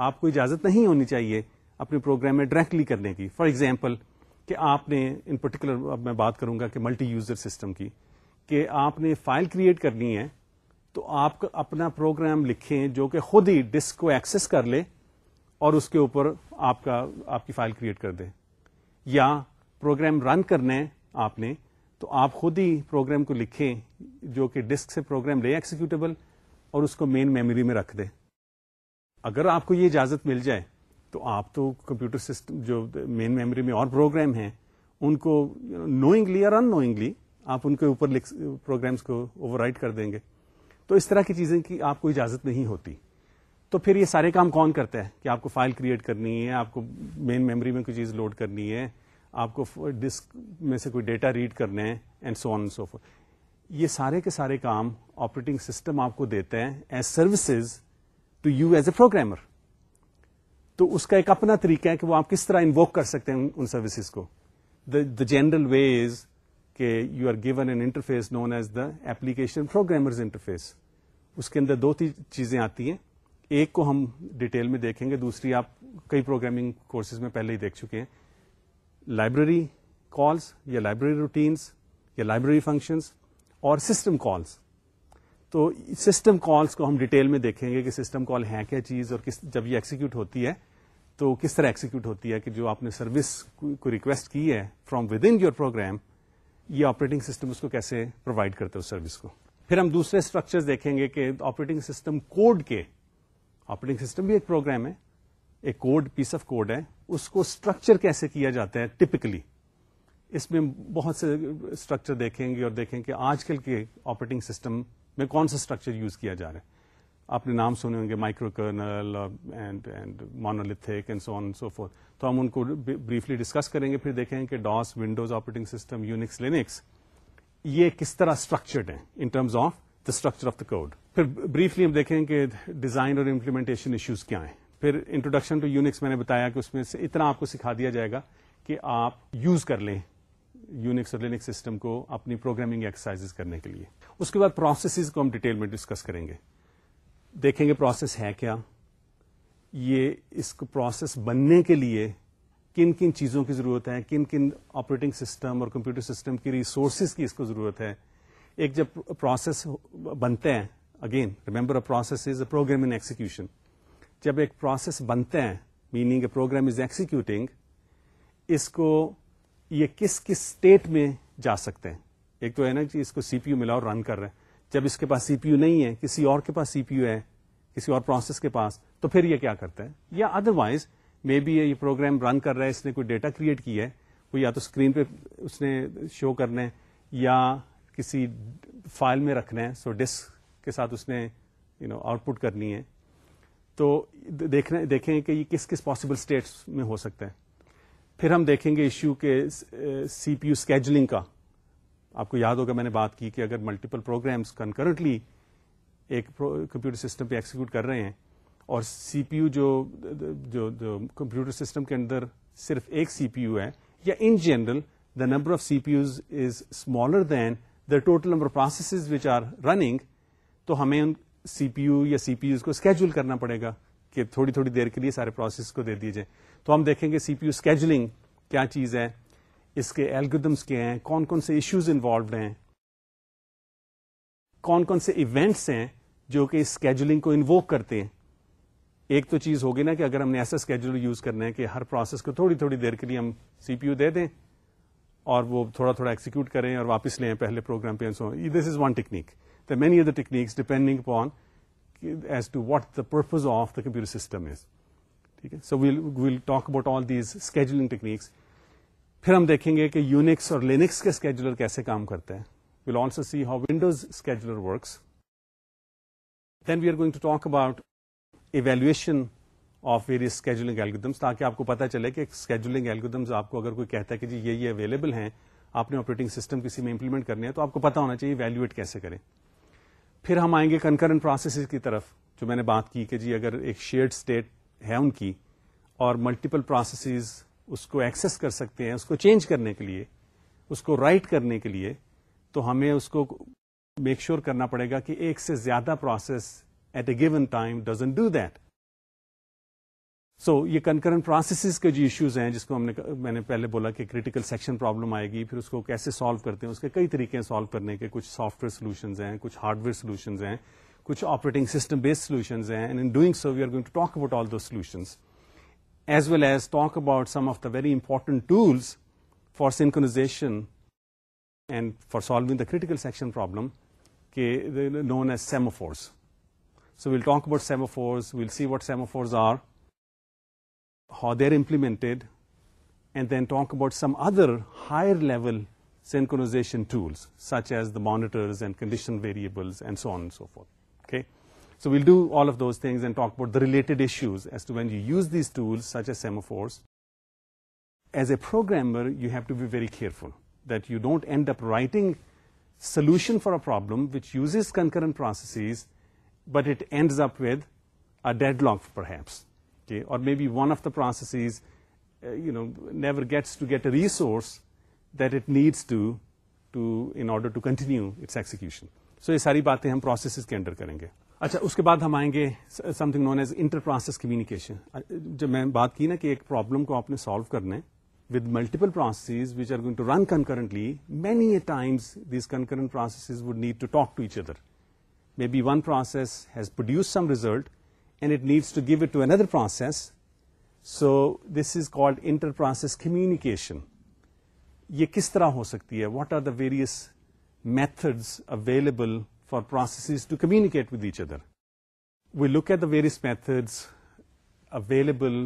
Speaker 1: آپ کو اجازت نہیں ہونی چاہیے اپنے پروگرام میں ڈائریکٹلی کرنے کی فار ایگزامپل کہ آپ نے ان پرٹیکولر اب میں بات کروں گا کہ ملٹی یوزر سسٹم کی کہ آپ نے فائل کریٹ کرنی ہے تو آپ اپنا پروگرام لکھیں جو کہ خود ہی ڈسک کو ایکسس کر لے اور اس کے اوپر آپ کا آپ کی فائل کریٹ کر دے یا پروگرام رن کرنے آپ نے تو آپ خود ہی پروگرام کو لکھیں جو کہ ڈسک سے پروگرام لے ایکسیکیوٹیبل اور اس کو مین میموری میں رکھ دیں اگر آپ کو یہ اجازت مل جائے تو آپ تو کمپیوٹر سسٹم جو مین میموری میں اور پروگرام ہیں ان کو نوئنگلی اور ان نوئنگلی آپ ان کے اوپر لکھ پروگرامس کو اوور کر دیں گے تو اس طرح کی چیزیں کی آپ کو اجازت نہیں ہوتی تو پھر یہ سارے کام کون کرتا ہے کہ آپ کو فائل کریٹ کرنی ہے آپ کو مین میموری میں کوئی چیز لوڈ کرنی ہے آپ کو ڈسک میں سے کوئی ڈیٹا ریڈ کرنا ہے and so so on forth یہ سارے کے سارے کام آپریٹنگ سسٹم آپ کو دیتے ہیں as services to you as a programmer تو اس کا ایک اپنا طریقہ ہے کہ وہ آپ کس طرح انووک کر سکتے ہیں ان سروسز کو the the general way is کہ you are given an interface known as the application programmers interface اس کے اندر دو تین چیزیں آتی ہیں ایک کو ہم ڈیٹیل میں دیکھیں گے دوسری آپ کئی پروگرامنگ کورسز میں پہلے ہی دیکھ چکے ہیں لائبریری کالس یا لائبریری روٹینس یا لائبریری فنکشنس اور سسٹم کالس تو سسٹم کالس کو ہم ڈیٹیل میں دیکھیں گے کہ سسٹم کال ہے کیا چیز اور کس جب یہ ایکسیکیوٹ ہوتی ہے تو کس طرح ایکسیکیوٹ ہوتی ہے کہ جو آپ نے سروس کو ریکویسٹ کی ہے from within your program یہ آپریٹنگ سسٹم اس کو کیسے پرووائڈ کرتے ہیں اس سروس کو پھر ہم دوسرے اسٹرکچر دیکھیں گے کہ آپریٹنگ سسٹم کوڈ کے آپریٹنگ سسٹم بھی ایک پروگرام ہے ایک کوڈ پیس آف کوڈ ہے اس کو اسٹرکچر کیسے کیا جاتا ہے ٹپکلی اس میں بہت سے اسٹرکچر دیکھیں گے اور دیکھیں کہ آج کل کے آپریٹنگ سسٹم میں کون سا اسٹرکچر یوز کیا جا رہا ہے آپ نے نام سنے ہوں گے microkernel monolithic and so so on for تو ہم ان کو بریفلی ڈسکس کریں گے پھر دیکھیں کہ DOS Windows operating system Unix Linux یہ کس طرح اسٹرکچرڈ ہیں in terms of the structure of the code پھر بریفلی ہم دیکھیں کہ ڈیزائن اور امپلیمنٹیشن ایشوز کیا ہیں پھر انٹروڈکشن ٹو یونکس میں نے بتایا کہ اس میں سے اتنا آپ کو سکھا دیا جائے گا کہ آپ یوز کر لیں یونکس اور لینکس سسٹم کو اپنی پروگرامنگ ایکسرسائز کرنے کے لیے اس کے بعد پروسیسز کو ہم ڈیٹیل میں ڈسکس کریں گے دیکھیں گے پروسیس ہے کیا یہ اس کو پروسیس بننے کے لیے کن کن چیزوں کی ضرورت ہے کن کن آپریٹنگ سسٹم اور کمپیوٹر سسٹم کی ریسورسز کی اس کو ضرورت ہے ایک جب پروسیس بنتے ہیں again remember a process is a program in execution جب ایک پروسیس بنتے ہیں meaning a program is executing اس کو یہ کس کس اسٹیٹ میں جا سکتے ہیں ایک تو ہے نا کہ اس کو سی پی یو ملا اور رن کر رہے ہیں جب اس کے پاس سی پی یو نہیں ہے کسی اور کے پاس سی پی یو ہے کسی اور پروسیس کے پاس تو پھر یہ کیا کرتا ہے یا ادر وائز مے بی یہ پروگرام رن کر رہا ہے اس نے کوئی ڈیٹا کریٹ کی ہے کوئی یا تو اسکرین پہ اس نے شو کرنا ہے یا کسی فائل میں رکھنا ہے سو ڈسک کے ساتھ اس نے یو نو آؤٹ پٹ کرنی ہے تو دیکھیں کہ یہ کس کس پاسبل اسٹیٹس میں ہو سکتا ہے پھر ہم دیکھیں گے ایشو کے سی پی یو اسکیجلنگ کا آپ کو یاد ہوگا میں نے بات کی کہ اگر ملٹیپل پروگرامس کنکرنٹلی ایک کمپیوٹر سسٹم پہ ایکسیکیوٹ کر رہے ہیں اور سی پی یو جو کمپیوٹر سسٹم کے اندر صرف ایک سی پی یو ہے یا in general the number of C P Us is smaller than the total number of processes which are running تو ہمیں ان سی پی یو یا سی پی یوز کو اسکیجول کرنا پڑے گا کہ تھوڑی تھوڑی دیر کے لیے سارے پروسیس کو دے دیجیے تو ہم دیکھیں گے سی پی یو اسکیجلنگ کیا چیز ہے اس کے ایلگمس کے ہیں کون کون سے ایشوز انوالوڈ ہیں کون کون سے ایونٹس ہیں جو کہ اسکیجولنگ کو انوو کرتے ہیں ایک تو چیز ہوگی نا کہ اگر ہم نے ایسا اسکیجول یوز کرنا ہے کہ ہر پروسیس کو تھوڑی تھوڑی دیر کے لیے ہم سی پی یو دے دیں اور وہ تھوڑا تھوڑا ایکسیکیوٹ کریں اور واپس لیں پہلے پروگرام پہ this is one technique the many other techniques depending upon as to what the purpose of the computer system is ٹھیک ہے so we'll we'll talk about all these scheduling techniques پھر ہم دیکھیں گے کہ یونکس اور لینکس کے اسکیجولر اسکیجولر کیسے کام کرتے ہیں we'll also see how Windows works then we are going to talk about evaluation of various scheduling algorithms تاکہ آپ کو پتا چلے کہ اسکیجولنگ ایلگودمس آپ کو اگر کوئی کہتا ہے کہ جی یہ یہ اویلیبل ہیں آپ نے آپریٹنگ سسٹم کسی میں امپلیمنٹ کرنے ہیں تو آپ کو پتا ہونا چاہیے ویلویٹ کیسے کریں پھر ہم آئیں گے کنکرنٹ پروسیسز کی طرف جو میں نے بات کی کہ جی اگر ایک شیئرڈ اسٹیٹ ہے ان کی اور ملٹیپل پروسیسز اس کو ایکسس کر سکتے ہیں اس کو چینج کرنے کے لیے اس کو رائٹ کرنے کے لیے تو ہمیں اس کو میک شیور کرنا پڑے گا کہ ایک سے زیادہ process at a given time doesn't do that so یہ کنکرنٹ پروسیسز کے جو ایشوز ہیں جس کو ہم نے میں نے پہلے بولا کہ کریٹیکل سیکشن پرابلم آئے گی پھر اس کو کیسے سالو کرتے ہیں اس کے کئی طریقے سالو کرنے کے کچھ سافٹ ویئر سولوشنز ہیں کچھ ہارڈ ویئر سولوشنز ہیں کچھ آپریٹنگ سسٹم بیسڈ سولوشنز ہیں and in doing so we are going to talk about all the solutions as well as talk about some of the very important tools for synchronization and for solving the critical section problem known as semaphores so we'll talk about semaphores we'll see what semaphores are how they are implemented and then talk about some other higher level tools tools such as the monitors and condition variables and so and so forth Okay, so we'll do all of those things and talk about the related issues as to when you use these tools such as semaphores. As a programmer, you have to be very careful that you don't end up writing solution for a problem which uses concurrent processes, but it ends up with a deadlock perhaps, okay, or maybe one of the processes uh, never gets to get a resource that it needs to in order to continue its execution. So یہ ساری باتیں ہم پروسیسز کے انڈر کریں گے اچھا اس کے بعد ہم آئیں گے something known as inter process communication جب میں بات کی نا کہ ایک پرابلم کو آپ نے سالو کرنا ہے with multiple processes which are going to run concurrently many a times these concurrent processes would need to talk to each other maybe one process has produce some result and it needs to to give it another process so this is called inter process communication یہ کس طرح ہو سکتی ہے what are the various methods available for process to communicate with each other we'll look at the various methods available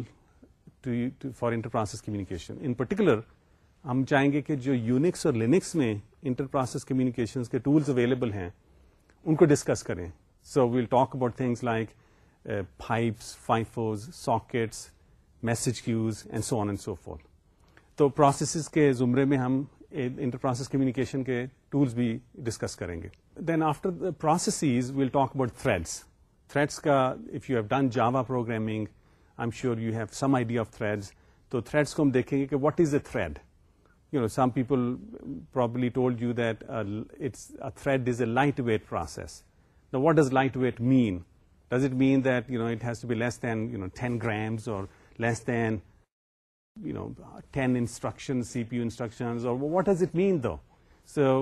Speaker 1: for interprocess communication in particular ہم چاہیں گے کہ جو یونکس اور لینکس میں انٹر پروسیس کمیونیکیشن کے ٹولس اویلیبل ہیں ان کو ڈسکس کریں so we'll talk about things like pipes FIFOs sockets message queues and so on and so of تو پروسیسز کے زمرے میں ہم انٹر پروسیس کمیونیکیشن کے ٹولس بھی ڈسکس کریں گے then after process we'll talk about threads threads کا if you have done Java program you have some idea of threads تو تھریڈس کو ہم دیکھیں گے کہ what is a thread you know some people probably told you it's thread is a light weight process what does light weight mean does it mean that you know it has to be less than you know ten grams or less than no ten instruction C P U instruction what does it mean though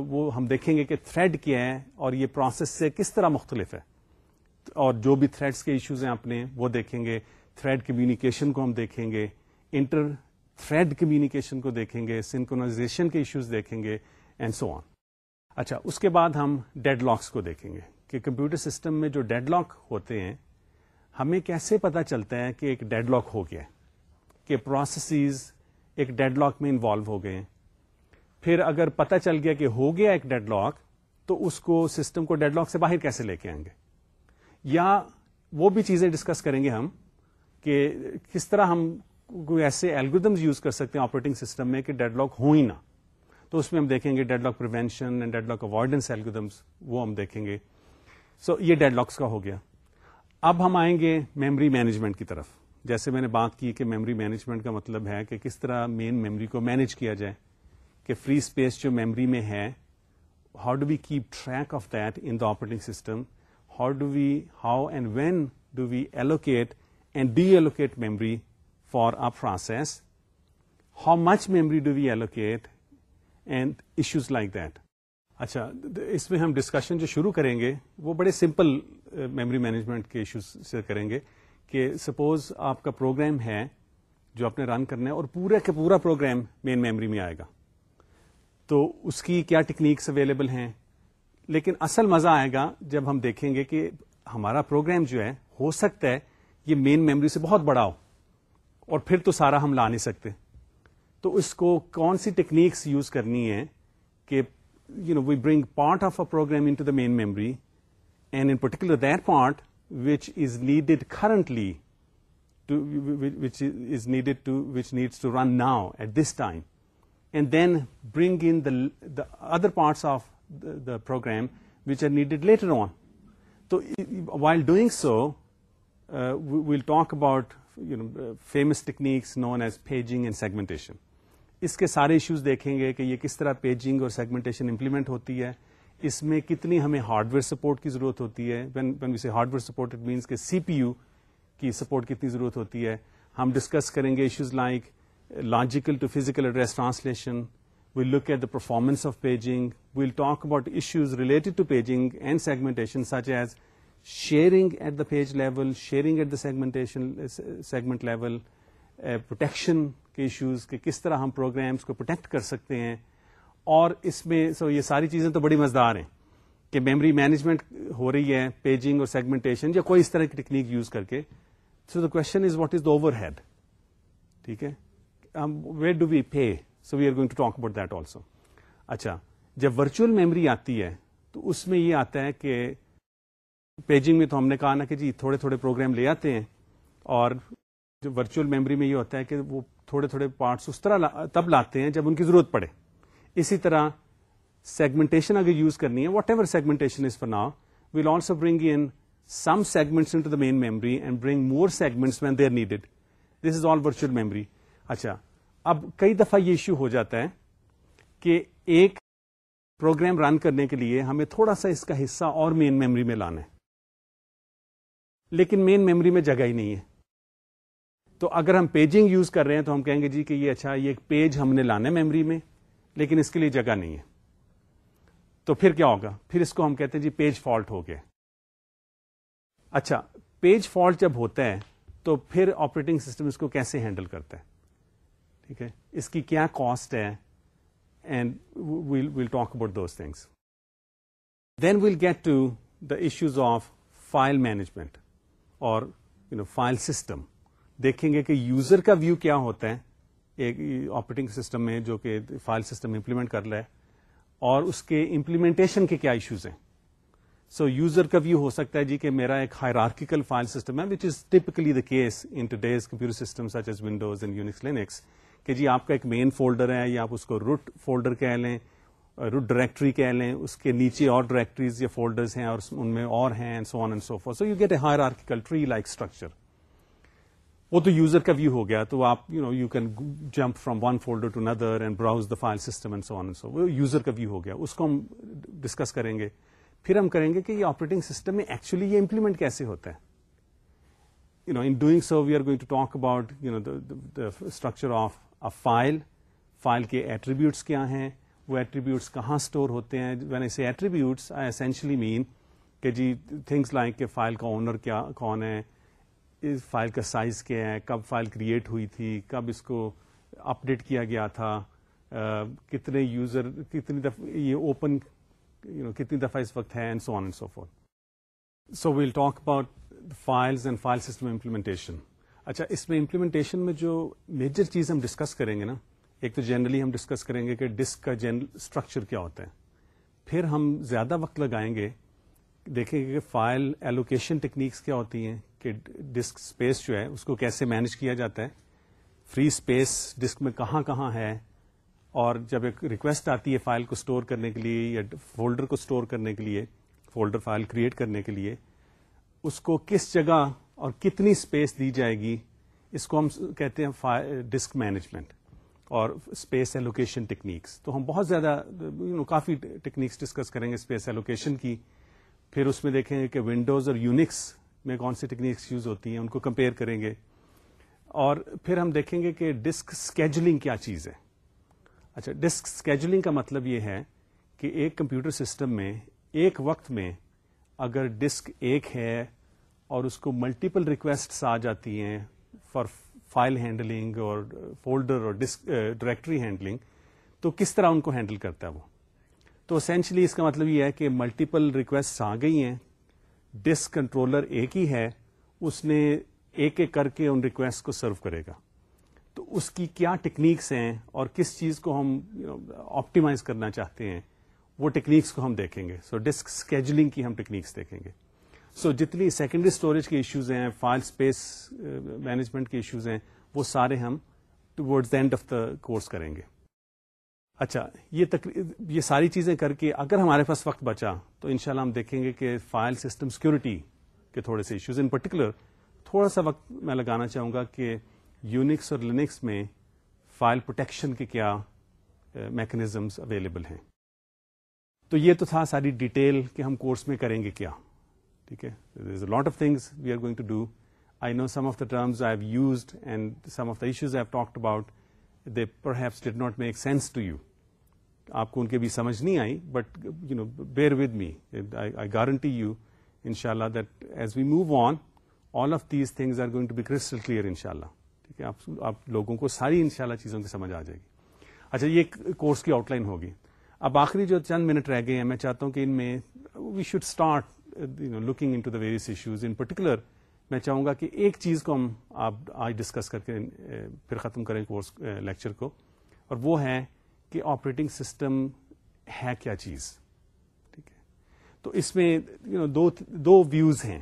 Speaker 1: وہ ہم دیکھیں گے کہ تھریڈ کیا ہے اور یہ پروسیس سے کس طرح مختلف ہے اور جو بھی تھریڈس کے ایشوز ہیں اپنے وہ دیکھیں گے تھریڈ کمیونیکیشن کو ہم دیکھیں گے انٹر تھریڈ کمیونیکیشن کو دیکھیں گے سنکونازیشن کے ایشوز دیکھیں گے اینڈ سو آن اچھا اس کے بعد ہم ڈیڈ لاکس کو دیکھیں گے کہ کمپیوٹر سسٹم میں جو ڈیڈ لاک ہوتے ہیں ہمیں کیسے پتا چلتا ہے کہ ایک ڈیڈ لاک ہو گیا کہ پروسیسز ایک ڈیڈ لاک میں انوالو ہو گئے پھر اگر پتہ چل گیا کہ ہو گیا ایک ڈیڈ لاک تو اس کو سسٹم کو ڈیڈ لاک سے باہر کیسے لے کے آئیں گے یا وہ بھی چیزیں ڈسکس کریں گے ہم کہ کس طرح ہم کوئی ایسے ایلگودمس یوز کر سکتے ہیں آپریٹنگ سسٹم میں کہ ڈیڈ لاک ہو ہی نہ تو اس میں ہم دیکھیں گے deadlock prevention and deadlock avoidance algorithms وہ ہم دیکھیں گے سو یہ ڈیڈ لاکس کا ہو گیا اب ہم آئیں گے میمری مینجمنٹ کی طرف جیسے میں نے بات کی کہ میموری مینجمنٹ کا مطلب ہے کہ کس طرح مین میموری کو مینج کیا جائے کہ فری اسپیس جو میموری میں ہے how do we keep track of that in the operating system how do we how and when do we allocate and deallocate memory for a process how much memory do we allocate and issues like that اچھا اس میں ہم ڈسکشن جو شروع کریں گے وہ بڑے سمپل میموری مینجمنٹ کے ایشوز سے کریں گے کہ سپوز آپ کا پروگرام ہے جو آپ نے رن کرنا ہے اور پورے کے پورا پروگرام مین میموری میں آئے گا تو اس کی کیا ٹیکنیکس اویلیبل ہیں لیکن اصل مزہ آئے گا جب ہم دیکھیں گے کہ ہمارا پروگرام جو ہے ہو سکتا ہے یہ مین میموری سے بہت بڑا ہو اور پھر تو سارا ہم لا نہیں سکتے تو اس کو کون سی ٹیکنیکس یوز کرنی ہے کہ you know we bring part of a program in to the main memory and in particular that part which is needed needed currently to which which is needs to run now at this time and then bring in other parts of program which are talk about on two famous techniques known as paging and segmentation اس کے سارے ایشوز دیکھیں گے کہ یہ کس طرح پیجنگ اور سیگمنٹیشن امپلیمنٹ ہوتی ہے اس میں کتنی ہمیں ہارڈ ویئر سپورٹ کی ضرورت ہوتی ہے ہارڈ ویئر سپورٹ مینس کہ سی پی یو کی سپورٹ کتنی ضرورت ہوتی ہے ہم ڈسکس کریں گے issues like logical to physical address translation we'll look at the performance of paging We'll talk about issues related to paging and segmentation such as sharing at the page level sharing at the segmentation segment level protection کے ایشوز کہ کس طرح ہم پروگرامس کو پروٹیکٹ کر سکتے ہیں اور اس میں یہ ساری چیزیں تو بڑی مزدار ہیں کہ میمری مینجمنٹ ہو رہی ہے پیجنگ اور سیگمنٹیشن یا کوئی اس طرح کی ٹیکنیک یوز کر کے so the question is what is the overhead ٹھیک ہے where do we pay so we are going to talk about that also اچھا جب ورچوئل میموری آتی ہے تو اس میں یہ آتا ہے کہ پیجنگ میں تو ہم نے کہا نا کہ جی تھوڑے تھوڑے پروگرام لے آتے ہیں اور جو ورچوئل میموری میں یہ ہوتا ہے کہ وہ تھوڑے تھوڑے پارٹس اس طرح تب لاتے ہیں جب ان کی ضرورت پڑے اسی طرح سیگمنٹیشن اگر یوز کرنی ہے واٹ ایور سیگمنٹیشن از فر نا we'll also bring in some segments in to the main memory and bring more segments when they are needed this is all virtual memory اچھا اب کئی دفعہ یہ ایشو ہو جاتا ہے کہ ایک پروگرام رن کرنے کے لیے ہمیں تھوڑا سا اس کا حصہ اور مین میمری میں لانا ہے لیکن مین میمری میں جگہ ہی نہیں ہے تو اگر ہم پیجنگ یوز کر رہے ہیں تو ہم کہیں گے جی کہ یہ اچھا یہ ایک پیج ہم نے لانا ہے میمری میں لیکن اس کے لیے جگہ نہیں ہے تو پھر کیا ہوگا پھر اس کو ہم کہتے ہیں جی پیج فالٹ ہو گیا اچھا پیج فالٹ جب ہوتا ہے تو پھر آپریٹنگ سسٹم اس کو کیسے ہینڈل کرتا ہے ٹھیک ہے اس کی کیا کاسٹ ہے and we'll we'll talk about those things then we'll get to the issues of file management اور یو نو فائل سسٹم دیکھیں گے کہ یوزر کا ویو کیا ہوتا ہے ایک آپریٹنگ سسٹم میں جو کہ فائل سسٹم امپلیمنٹ کر لے اور اس کے امپلیمنٹیشن کے کیا ایشوز ہیں سو یوزر کا ویو ہو سکتا ہے جی کہ میرا ایک ہائرارکل فائل سسٹم ہے which is typically the case in today's computer system such as Windows and Unix Linux کہ جی آپ کا ایک مین فولڈر ہے یا آپ اس کو روٹ فولڈر کہہ لیں روٹ ڈائریکٹری کہہ لیں اس کے نیچے اور ڈائریکٹریز یا فولڈرز ہیں اور ان میں اور ہیں so on and so forth so you get a hierarchical tree like structure وہ تو یوزر کا ویو ہو گیا تو آپ you know you can jump from one folder to another and browse the file system and so so on وہ یوزر کا ویو ہو گیا اس کو ہم ڈسکس کریں گے پھر ہم کریں گے کہ یہ آپریٹنگ سسٹم میں ایکچولی یہ امپلیمنٹ کیسے ہوتا ہے you know in doing so we are going to talk about you know structure of اب فائل فائل کے ایٹریبیوٹس کیا ہیں وہ ایٹریبیوٹس کہاں اسٹور ہوتے ہیں وین اسے ایٹریبیوٹس آئی اسینشلی مین کہ جی تھنگس لائک کہ فائل کا اونر کیا کون ہے فائل کا سائز کیا ہے کب فائل کریٹ ہوئی تھی کب اس کو اپ ڈیٹ کیا گیا تھا کتنے یوزر کتنی دفعہ یہ اوپن کتنی دفعہ اس وقت ہے and and so so so on forth we'll talk about files and file system implementation اچھا اس میں امپلیمنٹیشن میں جو میجر چیز ہم ڈسکس کریں گے نا ایک تو جنرلی ہم ڈسکس کریں گے کہ ڈسک کا جنرل اسٹرکچر کیا ہوتا ہے پھر ہم زیادہ وقت لگائیں گے دیکھیں گے کہ فائل ایلوکیشن ٹیکنیکس کیا ہوتی ہیں کہ ڈسک اسپیس جو ہے اس کو کیسے مینج کیا جاتا ہے فری اسپیس ڈسک میں کہاں کہاں ہے اور جب ایک ریکویسٹ آتی ہے فائل کو اسٹور کرنے کے لیے یا فولڈر کو اسٹور کرنے کے لیے فولڈر فائل کریٹ کرنے کے لیے اس کو کس جگہ اور کتنی اسپیس دی جائے گی اس کو ہم کہتے ہیں ڈسک مینجمنٹ اور اسپیس ایلوکیشن ٹیکنیکس تو ہم بہت زیادہ you know, کافی ٹیکنیکس ڈسکس کریں گے اسپیس ایلوکیشن کی پھر اس میں دیکھیں گے کہ ونڈوز اور یونکس میں کون سی ٹیکنیکس یوز ہوتی ہیں ان کو کمپیئر کریں گے اور پھر ہم دیکھیں گے کہ ڈسک اسکیجولنگ کیا چیز ہے اچھا ڈسک اسکیجلنگ کا مطلب یہ ہے کہ ایک کمپیوٹر سسٹم میں ایک وقت میں اگر ڈسک ایک ہے اور اس کو ملٹیپل ریکویسٹ آ جاتی ہیں فار فائل ہینڈلنگ اور فولڈر اور ڈسک ڈائریکٹری ہینڈلنگ تو کس طرح ان کو ہینڈل کرتا ہے وہ تو اسینشلی اس کا مطلب یہ ہے کہ ملٹیپل ریکویسٹ آ گئی ہیں ڈسک کنٹرولر ایک ہی ہے اس نے ایک ایک کر کے ان ریکویسٹ کو سرو کرے گا تو اس کی کیا ٹیکنیکس ہیں اور کس چیز کو ہم آپٹیمائز کرنا چاہتے ہیں وہ ٹیکنیکس کو ہم دیکھیں گے سو ڈسک اسکیجلنگ کی ہم ٹیکنیکس دیکھیں گے سو جتنی سیکنڈری اسٹوریج کے ایشوز ہیں فائل اسپیس مینجمنٹ کے ایشوز ہیں وہ سارے ہم towards the end of the course کریں گے اچھا یہ تقریب یہ ساری چیزیں کر کے اگر ہمارے پاس وقت بچا تو ان ہم دیکھیں گے کہ فائل سسٹم سیکورٹی کے تھوڑے سے ایشوز ان پرٹیکولر تھوڑا سا وقت میں لگانا چاہوں گا کہ یونکس اور لینکس میں فائل پروٹیکشن کے کیا میکنیزمس uh, اویلیبل ہیں تو یہ تو تھا ساری ڈیٹیل کہ ہم کورس میں کریں گے کیا ٹھیک ہے lot of things we are going to do I know some of the terms I have used and some of the issues I talked about they perhaps did not make sense to you آپ کو ان کے بھی سمجھ نہیں آئی but you know bear with me I guarantee you ان شاء اللہ that as we move on all of these things are going to be crystal clear ان شاء اللہ ٹھیک ہے آپ آپ لوگوں کو ساری ان شاء اللہ چیزوں کی سمجھ آ جائے گی اچھا یہ کورس کی آؤٹ لائن ہوگی اب آخری جو چند منٹ رہ گئے ہیں میں چاہتا ہوں کہ ان میں we should start looking in to the various issues in particular میں چاہوں گا کہ ایک چیز کو ہم آپ آج ڈسکس کر کے پھر ختم کریں کورس لیکچر کو اور وہ ہے کہ آپریٹنگ سسٹم ہے کیا چیز ٹھیک ہے تو اس میں یو نو دو ویوز ہیں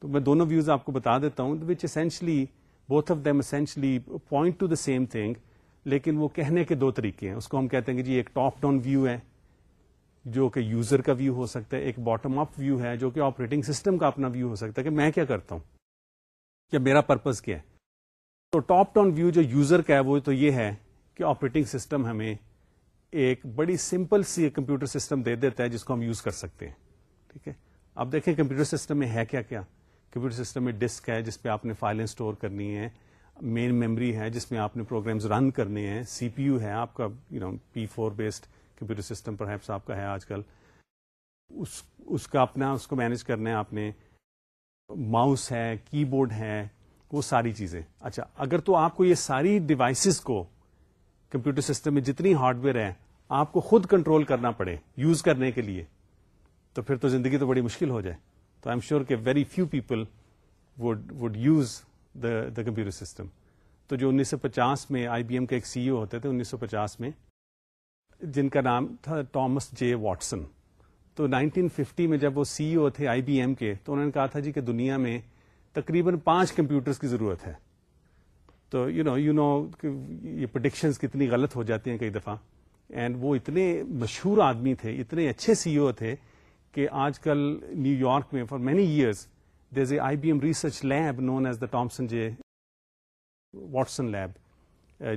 Speaker 1: تو میں دونوں ویوز آپ کو بتا دیتا ہوں which essentially both of them essentially point to the same thing لیکن وہ کہنے کے دو طریقے ہیں اس کو ہم کہتے ہیں کہ جی ایک ٹاپ ڈاؤن ویو ہے جو کہ یوزر کا ویو ہو سکتا ہے ایک باٹم اپ ویو ہے جو کہ آپریٹنگ سسٹم کا اپنا ویو ہو سکتا ہے کہ میں کیا کرتا ہوں کیا میرا پرپز کیا ہے تو ٹاپ ڈاؤن ویو جو یوزر کا ہے وہ تو یہ ہے کہ آپریٹنگ سسٹم ہمیں ایک بڑی سمپل سی کمپیوٹر سسٹم دے دیتا ہے جس کو ہم یوز کر سکتے ہیں ٹھیک ہے اب دیکھیں کمپیوٹر سسٹم میں ہے کیا کیا کمپیوٹر سسٹم میں ڈسک ہے جس پہ آپ نے فائلیں اسٹور کرنی ہے مین میموری ہے جس میں آپ نے پروگرامز رن کرنے ہیں سی پی یو ہے آپ کا you know P four based computer system perhaps آپ کا ہے آج کل اس اس کا اپنا اس کو مینج کرنا ہے آپ نے ماؤس ہے کی بورڈ ہے وہ ساری چیزیں اچھا اگر تو آپ کو یہ ساری ڈیوائسز کو کمپیوٹر سسٹم میں جتنی ہارڈ ویئر ہے آپ کو خود کنٹرول کرنا پڑے یوز کرنے کے لیے تو پھر تو زندگی تو بڑی مشکل ہو جائے تو آئی ایم شیور کہ very few people would would use the the computer system تو جو انیس سو پچاس میں آئی بی ایم کے ایک سی او ہوتے تھے انیس سو پچاس میں جن کا نام تھا ٹامس جے واٹسن تو 1950 میں جب وہ سی ای او تھے آئی بی ایم کے تو انہوں نے کہا تھا جی کہ دنیا میں تقریباً پانچ کمپیوٹرز کی ضرورت ہے تو یو نو یو نو یہ پرڈکشنز کتنی غلط ہو جاتی ہیں کئی دفعہ اینڈ وہ اتنے مشہور آدمی تھے اتنے اچھے سی او تھے کہ آج کل نیو یارک میں for many years there is a I B M research lab known as the Thomson J Watson lab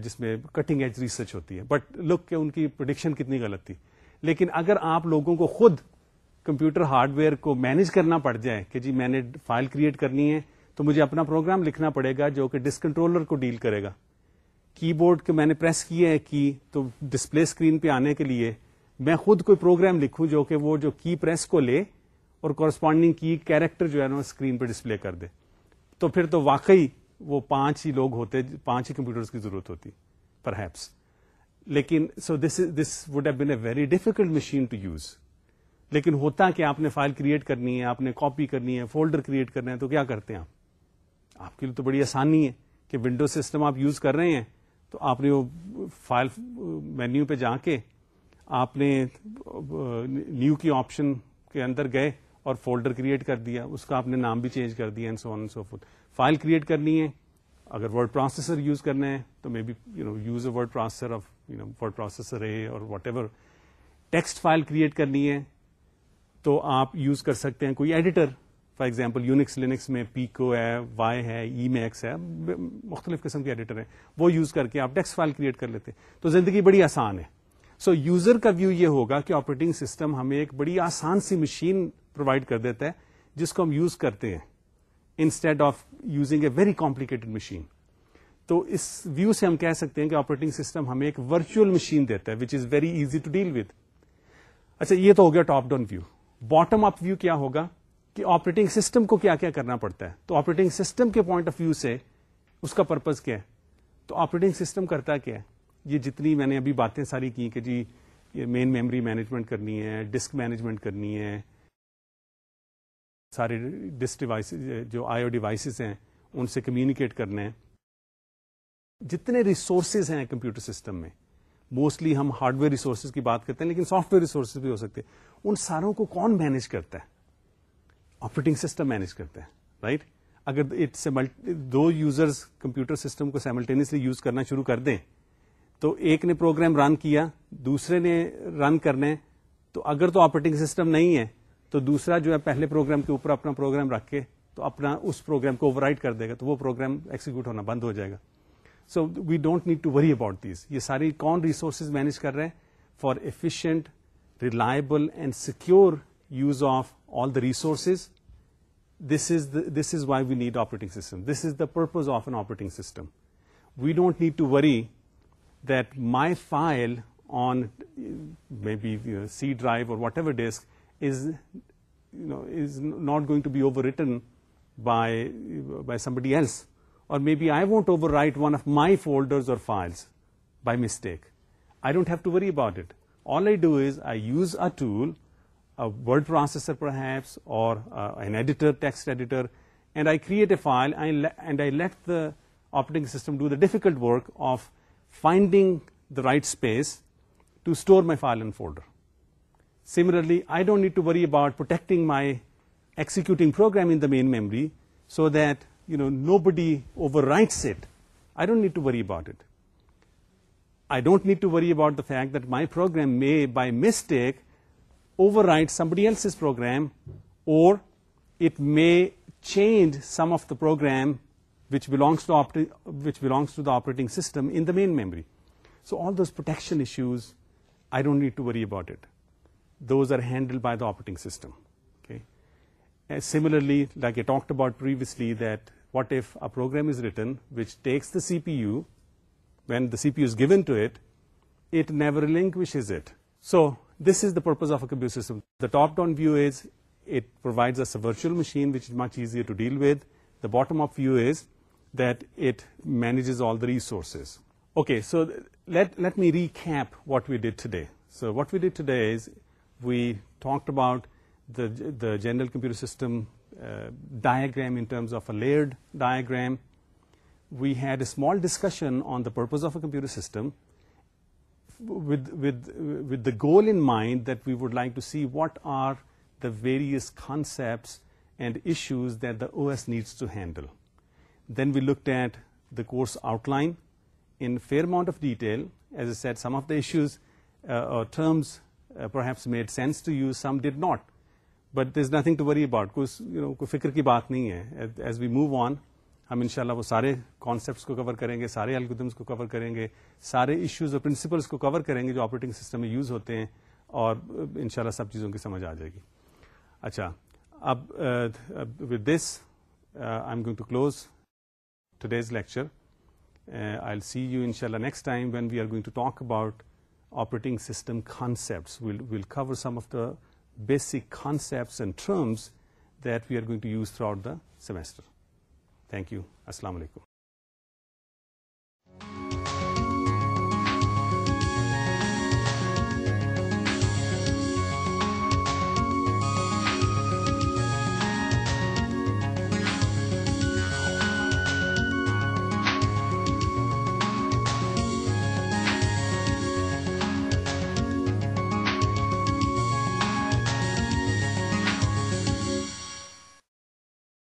Speaker 1: جس میں کٹنگ ایج ریسرچ ہوتی ہے بٹ لک کہ ان کی پروڈکشن کتنی غلط تھی لیکن اگر آپ لوگوں کو خود کمپیوٹر ہارڈ ویئر کو مینج کرنا پڑ جائے کہ جی میں نے فائل کریٹ کرنی ہے تو مجھے اپنا پروگرام لکھنا پڑے گا جو کہ ڈسکنٹرولر کو ڈیل کرے گا کی بورڈ کے میں نے پریس کیا ہے کی تو ڈسپلے اسکرین پہ آنے کے لیے میں خود کوئی پروگرام لکھوں جو کہ وہ جو کی پریس کو لے اور کورسپونڈنگ کی کیریکٹر جو ہے نا اسکرین پہ ڈسپلے کر دے تو پھر تو واقعی وہ پانچ ہی لوگ ہوتے پانچ ہی کمپیوٹرز کی ضرورت ہوتی پر ہیپس لیکن so this this would have been a very difficult machine to use لیکن ہوتا کہ آپ نے فائل کریٹ کرنی ہے آپ نے کاپی کرنی ہے فولڈر کریٹ کرنا ہے تو کیا کرتے ہیں آپ آپ کے لیے تو بڑی آسانی ہے کہ ونڈو سسٹم آپ یوز کر رہے ہیں تو آپ نے وہ فائل مینیو پہ جا کے آپ نے نیو کی آپشن کے اندر گئے اور فولڈر کریٹ کر دیا اس کا آپ نے نام بھی چینج کر دیا and so so file create کرنی ہے اگر ورڈ پروسیسر یوز کرنا ہے تو may be you know use a word processor of you know word processor ہے اور whatever text file create کرنی ہے تو آپ یوز کر سکتے ہیں کوئی editor for example Unix Linux میں پیکو ہے وائی ہے ای میکس ہے مختلف قسم کے ایڈیٹر ہیں وہ یوز کر کے آپ ٹیکسٹ فائل کریٹ کر لیتے ہیں تو زندگی بڑی آسان ہے سو so, یوزر کا ویو یہ ہوگا کہ آپریٹنگ سسٹم ہمیں ایک بڑی آسان سی مشین پرووائڈ کر دیتا ہے جس کو ہم یوز کرتے ہیں instead of using a very complicated machine تو اس ویو سے ہم کہہ سکتے ہیں کہ آپریٹنگ سسٹم ہمیں ایک ورچوئل مشین دیتا ہے which is very easy to deal اچھا یہ تو ہو گیا top down view bottom up view کیا ہوگا کہ آپریٹنگ سسٹم کو کیا کیا کرنا پڑتا ہے تو آپریٹنگ سسٹم کے پوائنٹ آف ویو سے اس کا پرپز کیا ہے تو آپریٹنگ سسٹم کرتا کیا ہے یہ جتنی میں نے ابھی باتیں ساری کی کہ جی یہ مین میموری مینجمنٹ کرنی ہے ڈسک مینجمنٹ کرنی ہے سارے ڈس ڈیوائسز جو آئی او ڈیوائسیز ہیں ان سے کمیونیکیٹ کرنے ہیں جتنے ریسورسز ہیں کمپیوٹر سسٹم میں موسٹلی ہم ہارڈ ویئر ریسورسز کی بات کرتے ہیں لیکن سافٹ ویئر ریسورسز بھی ہو سکتے ہیں ان ساروں کو کون مینج کرتا ہے آپریٹنگ سسٹم مینج کرتا ہے رائٹ اگر اٹس دو یوزرز کمپیوٹر سسٹم کو سائملٹینیسلی یوز کرنا شروع کر دیں تو ایک نے پروگرام رن کیا دوسرے نے رن کرنے تو اگر تو آپریٹنگ سسٹم نہیں ہے تو دوسرا جو ہے پہلے پروگرام کے اوپر اپنا پروگرام رکھ کے تو اپنا اس پروگرام کو اوور کر دے گا تو وہ پروگرام ایکسیکیوٹ ہونا بند ہو جائے گا so we don't need to worry about these یہ ساری کون ریسورسز مینج کر رہے ہیں for efficient reliable and secure use of all the resources this is this is why we need operating system this is the purpose of an operating system we don't need to worry that my file on maybe C drive اور whatever disk is not going to be overwritten by somebody else. Or maybe I won't overwrite one of my folders or files by mistake. I don't have to worry about it. All I do is I use a tool, a word processor perhaps, or uh, an editor, text editor, and I create a file and I let the operating system do the difficult work of finding the right space to store my file and folder. Similarly, I don't need to worry about protecting my executing program in the main memory so that, nobody overwrites it. I don't need to worry about it. I don't need to worry about the fact that my program may, by mistake, overwrite somebody else's program, or it may change some of the program which belongs to the operating system in the main memory. So all those protection issues, I don't need to worry about it those are handled by the operating system. Okay. And similarly, like I talked about previously, that what if a program is written which takes the CPU, when the CPU is given to it, it never relinquishes it. So this is the purpose of a computer system. The top-down view is it provides us a virtual machine which is much easier to deal with. The bottom-up view is that it manages all the resources. Okay, so let me recap what we did today. So what we did today is we talked about the general computer system uh, diagram in terms of a layered diagram. We had a small discussion on the purpose of a computer system with the goal in mind that we would like to see what are the various concepts and issues that the OS needs to handle. Then we looked at the course outline in a fair amount of detail. As I said, some of the issues uh, or terms perhaps made sense to use some did not but is nothing to worry about کوئی فکر کی بات نہیں ہے ایز وی موو آن ہم ان وہ سارے کانسیپٹس کو کور کریں گے سارے الگودمس کو کور کریں گے سارے ایشوز اور پرنسپلس کو کور کریں گے جو آپریٹنگ سسٹم میں یوز ہوتے ہیں اور uh, ان سب چیزوں کی سمجھ آ جائے گی اچھا اب with this I am going to close today's lecture I see you ان شاء اللہ next time when we are going to talk about operating system concepts we'll cover some of the basic concepts and terms that we are going to use throughout the semester thank you السلام علیکم